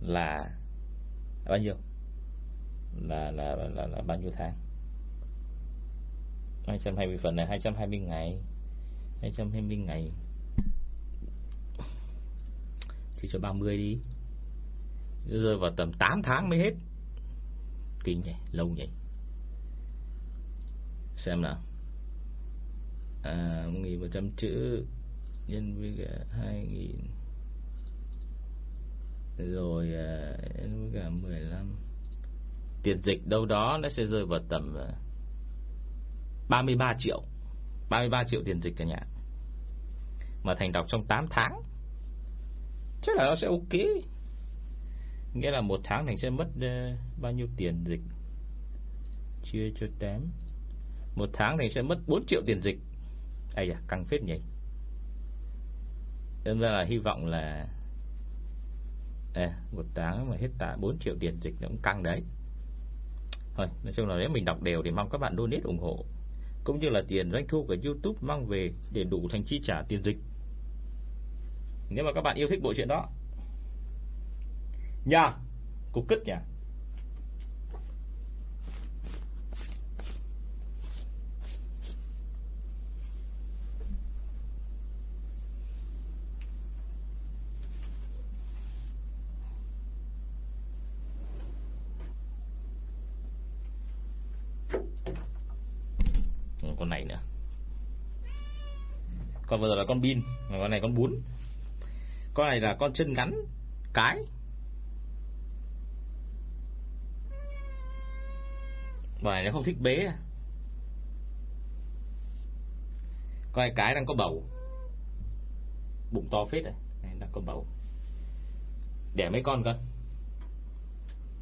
Là Bao nhiêu? Là là, là, là, là bao nhiêu tháng? 220 phần này 220 ngày. 220 ngày. Thì cho 30 đi. Rơi vào tầm 8 tháng mới hết. Kinh nhỉ Lâu nhỉ. Xem nào. À 1.100 chữ Nhân với cả 2.000 Rồi à, Nhân với cả 15 Tiền dịch đâu đó Nó sẽ rơi vào tầm à, 33 triệu. 33 triệu tiền dịch cả nhà. Mà Thành đọc trong 8 tháng. Chắc là nó sẽ ok. Nghĩa là một tháng Thành sẽ mất uh, bao nhiêu tiền dịch? Chia cho 8 Một tháng Thành sẽ mất 4 triệu tiền dịch. Ây da căng phết nhỉ. Nên là hy vọng là à, Một tháng mà hết tạ 4 triệu tiền dịch Nó cũng căng đấy. Thôi nói chung là nếu mình đọc đều Thì mong các bạn donate ủng hộ cũng như là tiền doanh thu của YouTube mang về để đủ thành chi trả tiền dịch. Nếu mà các bạn yêu thích bộ truyện đó. Nha, cục cất nha. con này nữa Còn vừa rồi là con bin Con này con bún. Con này là con chân ngắn Cái. Con này nó không thích bế à. Con này cái đang có bầu. Bụng to phết này, này đang có bầu. Đẻ mấy con cơ?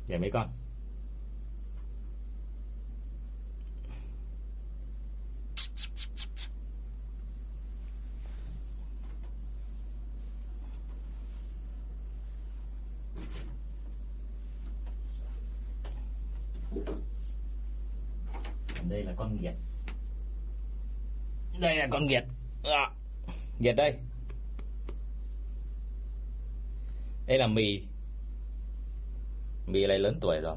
Đẻ mấy con? Đây là con nghiệt. Đây là con nghiệt. À, nghiệt đây. Đây là mì. Mì này lớn tuổi rồi.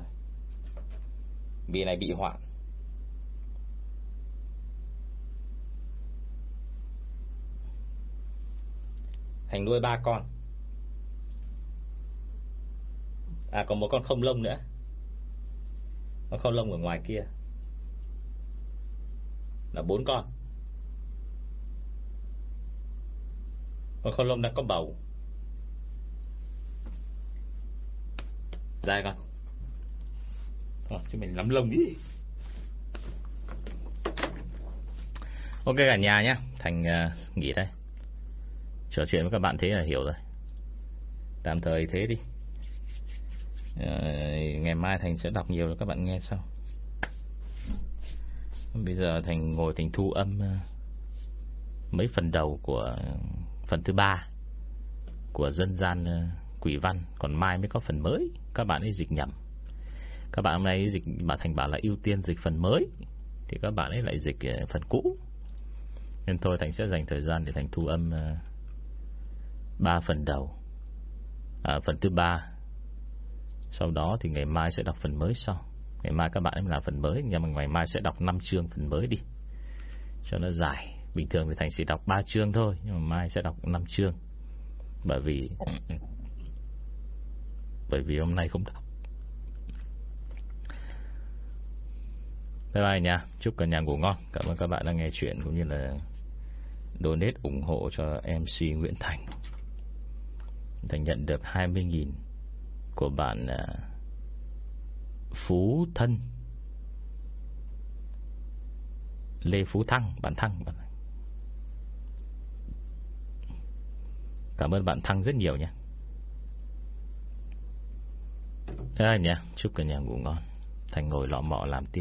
Mì này bị hoạn. Thành nuôi ba con. À còn một con không lông nữa. Con không lông ở ngoài kia là bốn con. Con không lông đã có bầu. Dài con. Thôi, cho mình lắm lông đi. Ok cả nhà nhé thành uh, nghỉ đây. Trò chuyện với các bạn thế là hiểu rồi. Tạm thời thế đi. Uh, ngày mai thành sẽ đọc nhiều cho các bạn nghe sau. Bây giờ Thành ngồi Thành thu âm ờ, Mấy phần đầu của Phần thứ ba Của dân gian ờ, quỷ văn. Còn mai mới có phần mới. Các bạn ấy dịch nhầm. Các bạn hôm nay dịch bà Thành bảo là ưu tiên dịch phần mới. Thì các bạn ấy lại dịch ờ, phần cũ. Nên thôi Thành sẽ dành thời gian Để Thành thu âm ba phần đầu. À, Phần thứ ba. Sau đó thì ngày mai sẽ đọc phần mới sau. Ngày mai các bạn em làm phần mới Nhưng mà ngày mai sẽ đọc 5 chương phần mới đi. Cho nó dài. Bình thường thì Thành chỉ đọc 3 chương thôi Nhưng mà mai sẽ đọc 5 chương. Bởi vì Bởi vì hôm nay không đọc. Bye bye nha. Chúc cả nhà ngủ ngon. Cảm ơn các bạn đã nghe chuyện Cũng như là Donate ủng hộ cho MC Nguyễn Thành. Thành nhận được 20.000 Của bạn uh, Phú Thân. Lê Phú Thăng, Bạn Thăng Cảm ơn bạn Thăng rất nhiều nha. Thế nhỉ Chúc cả nhà ngủ ngon. Thành ngồi lọ mọ làm tiếp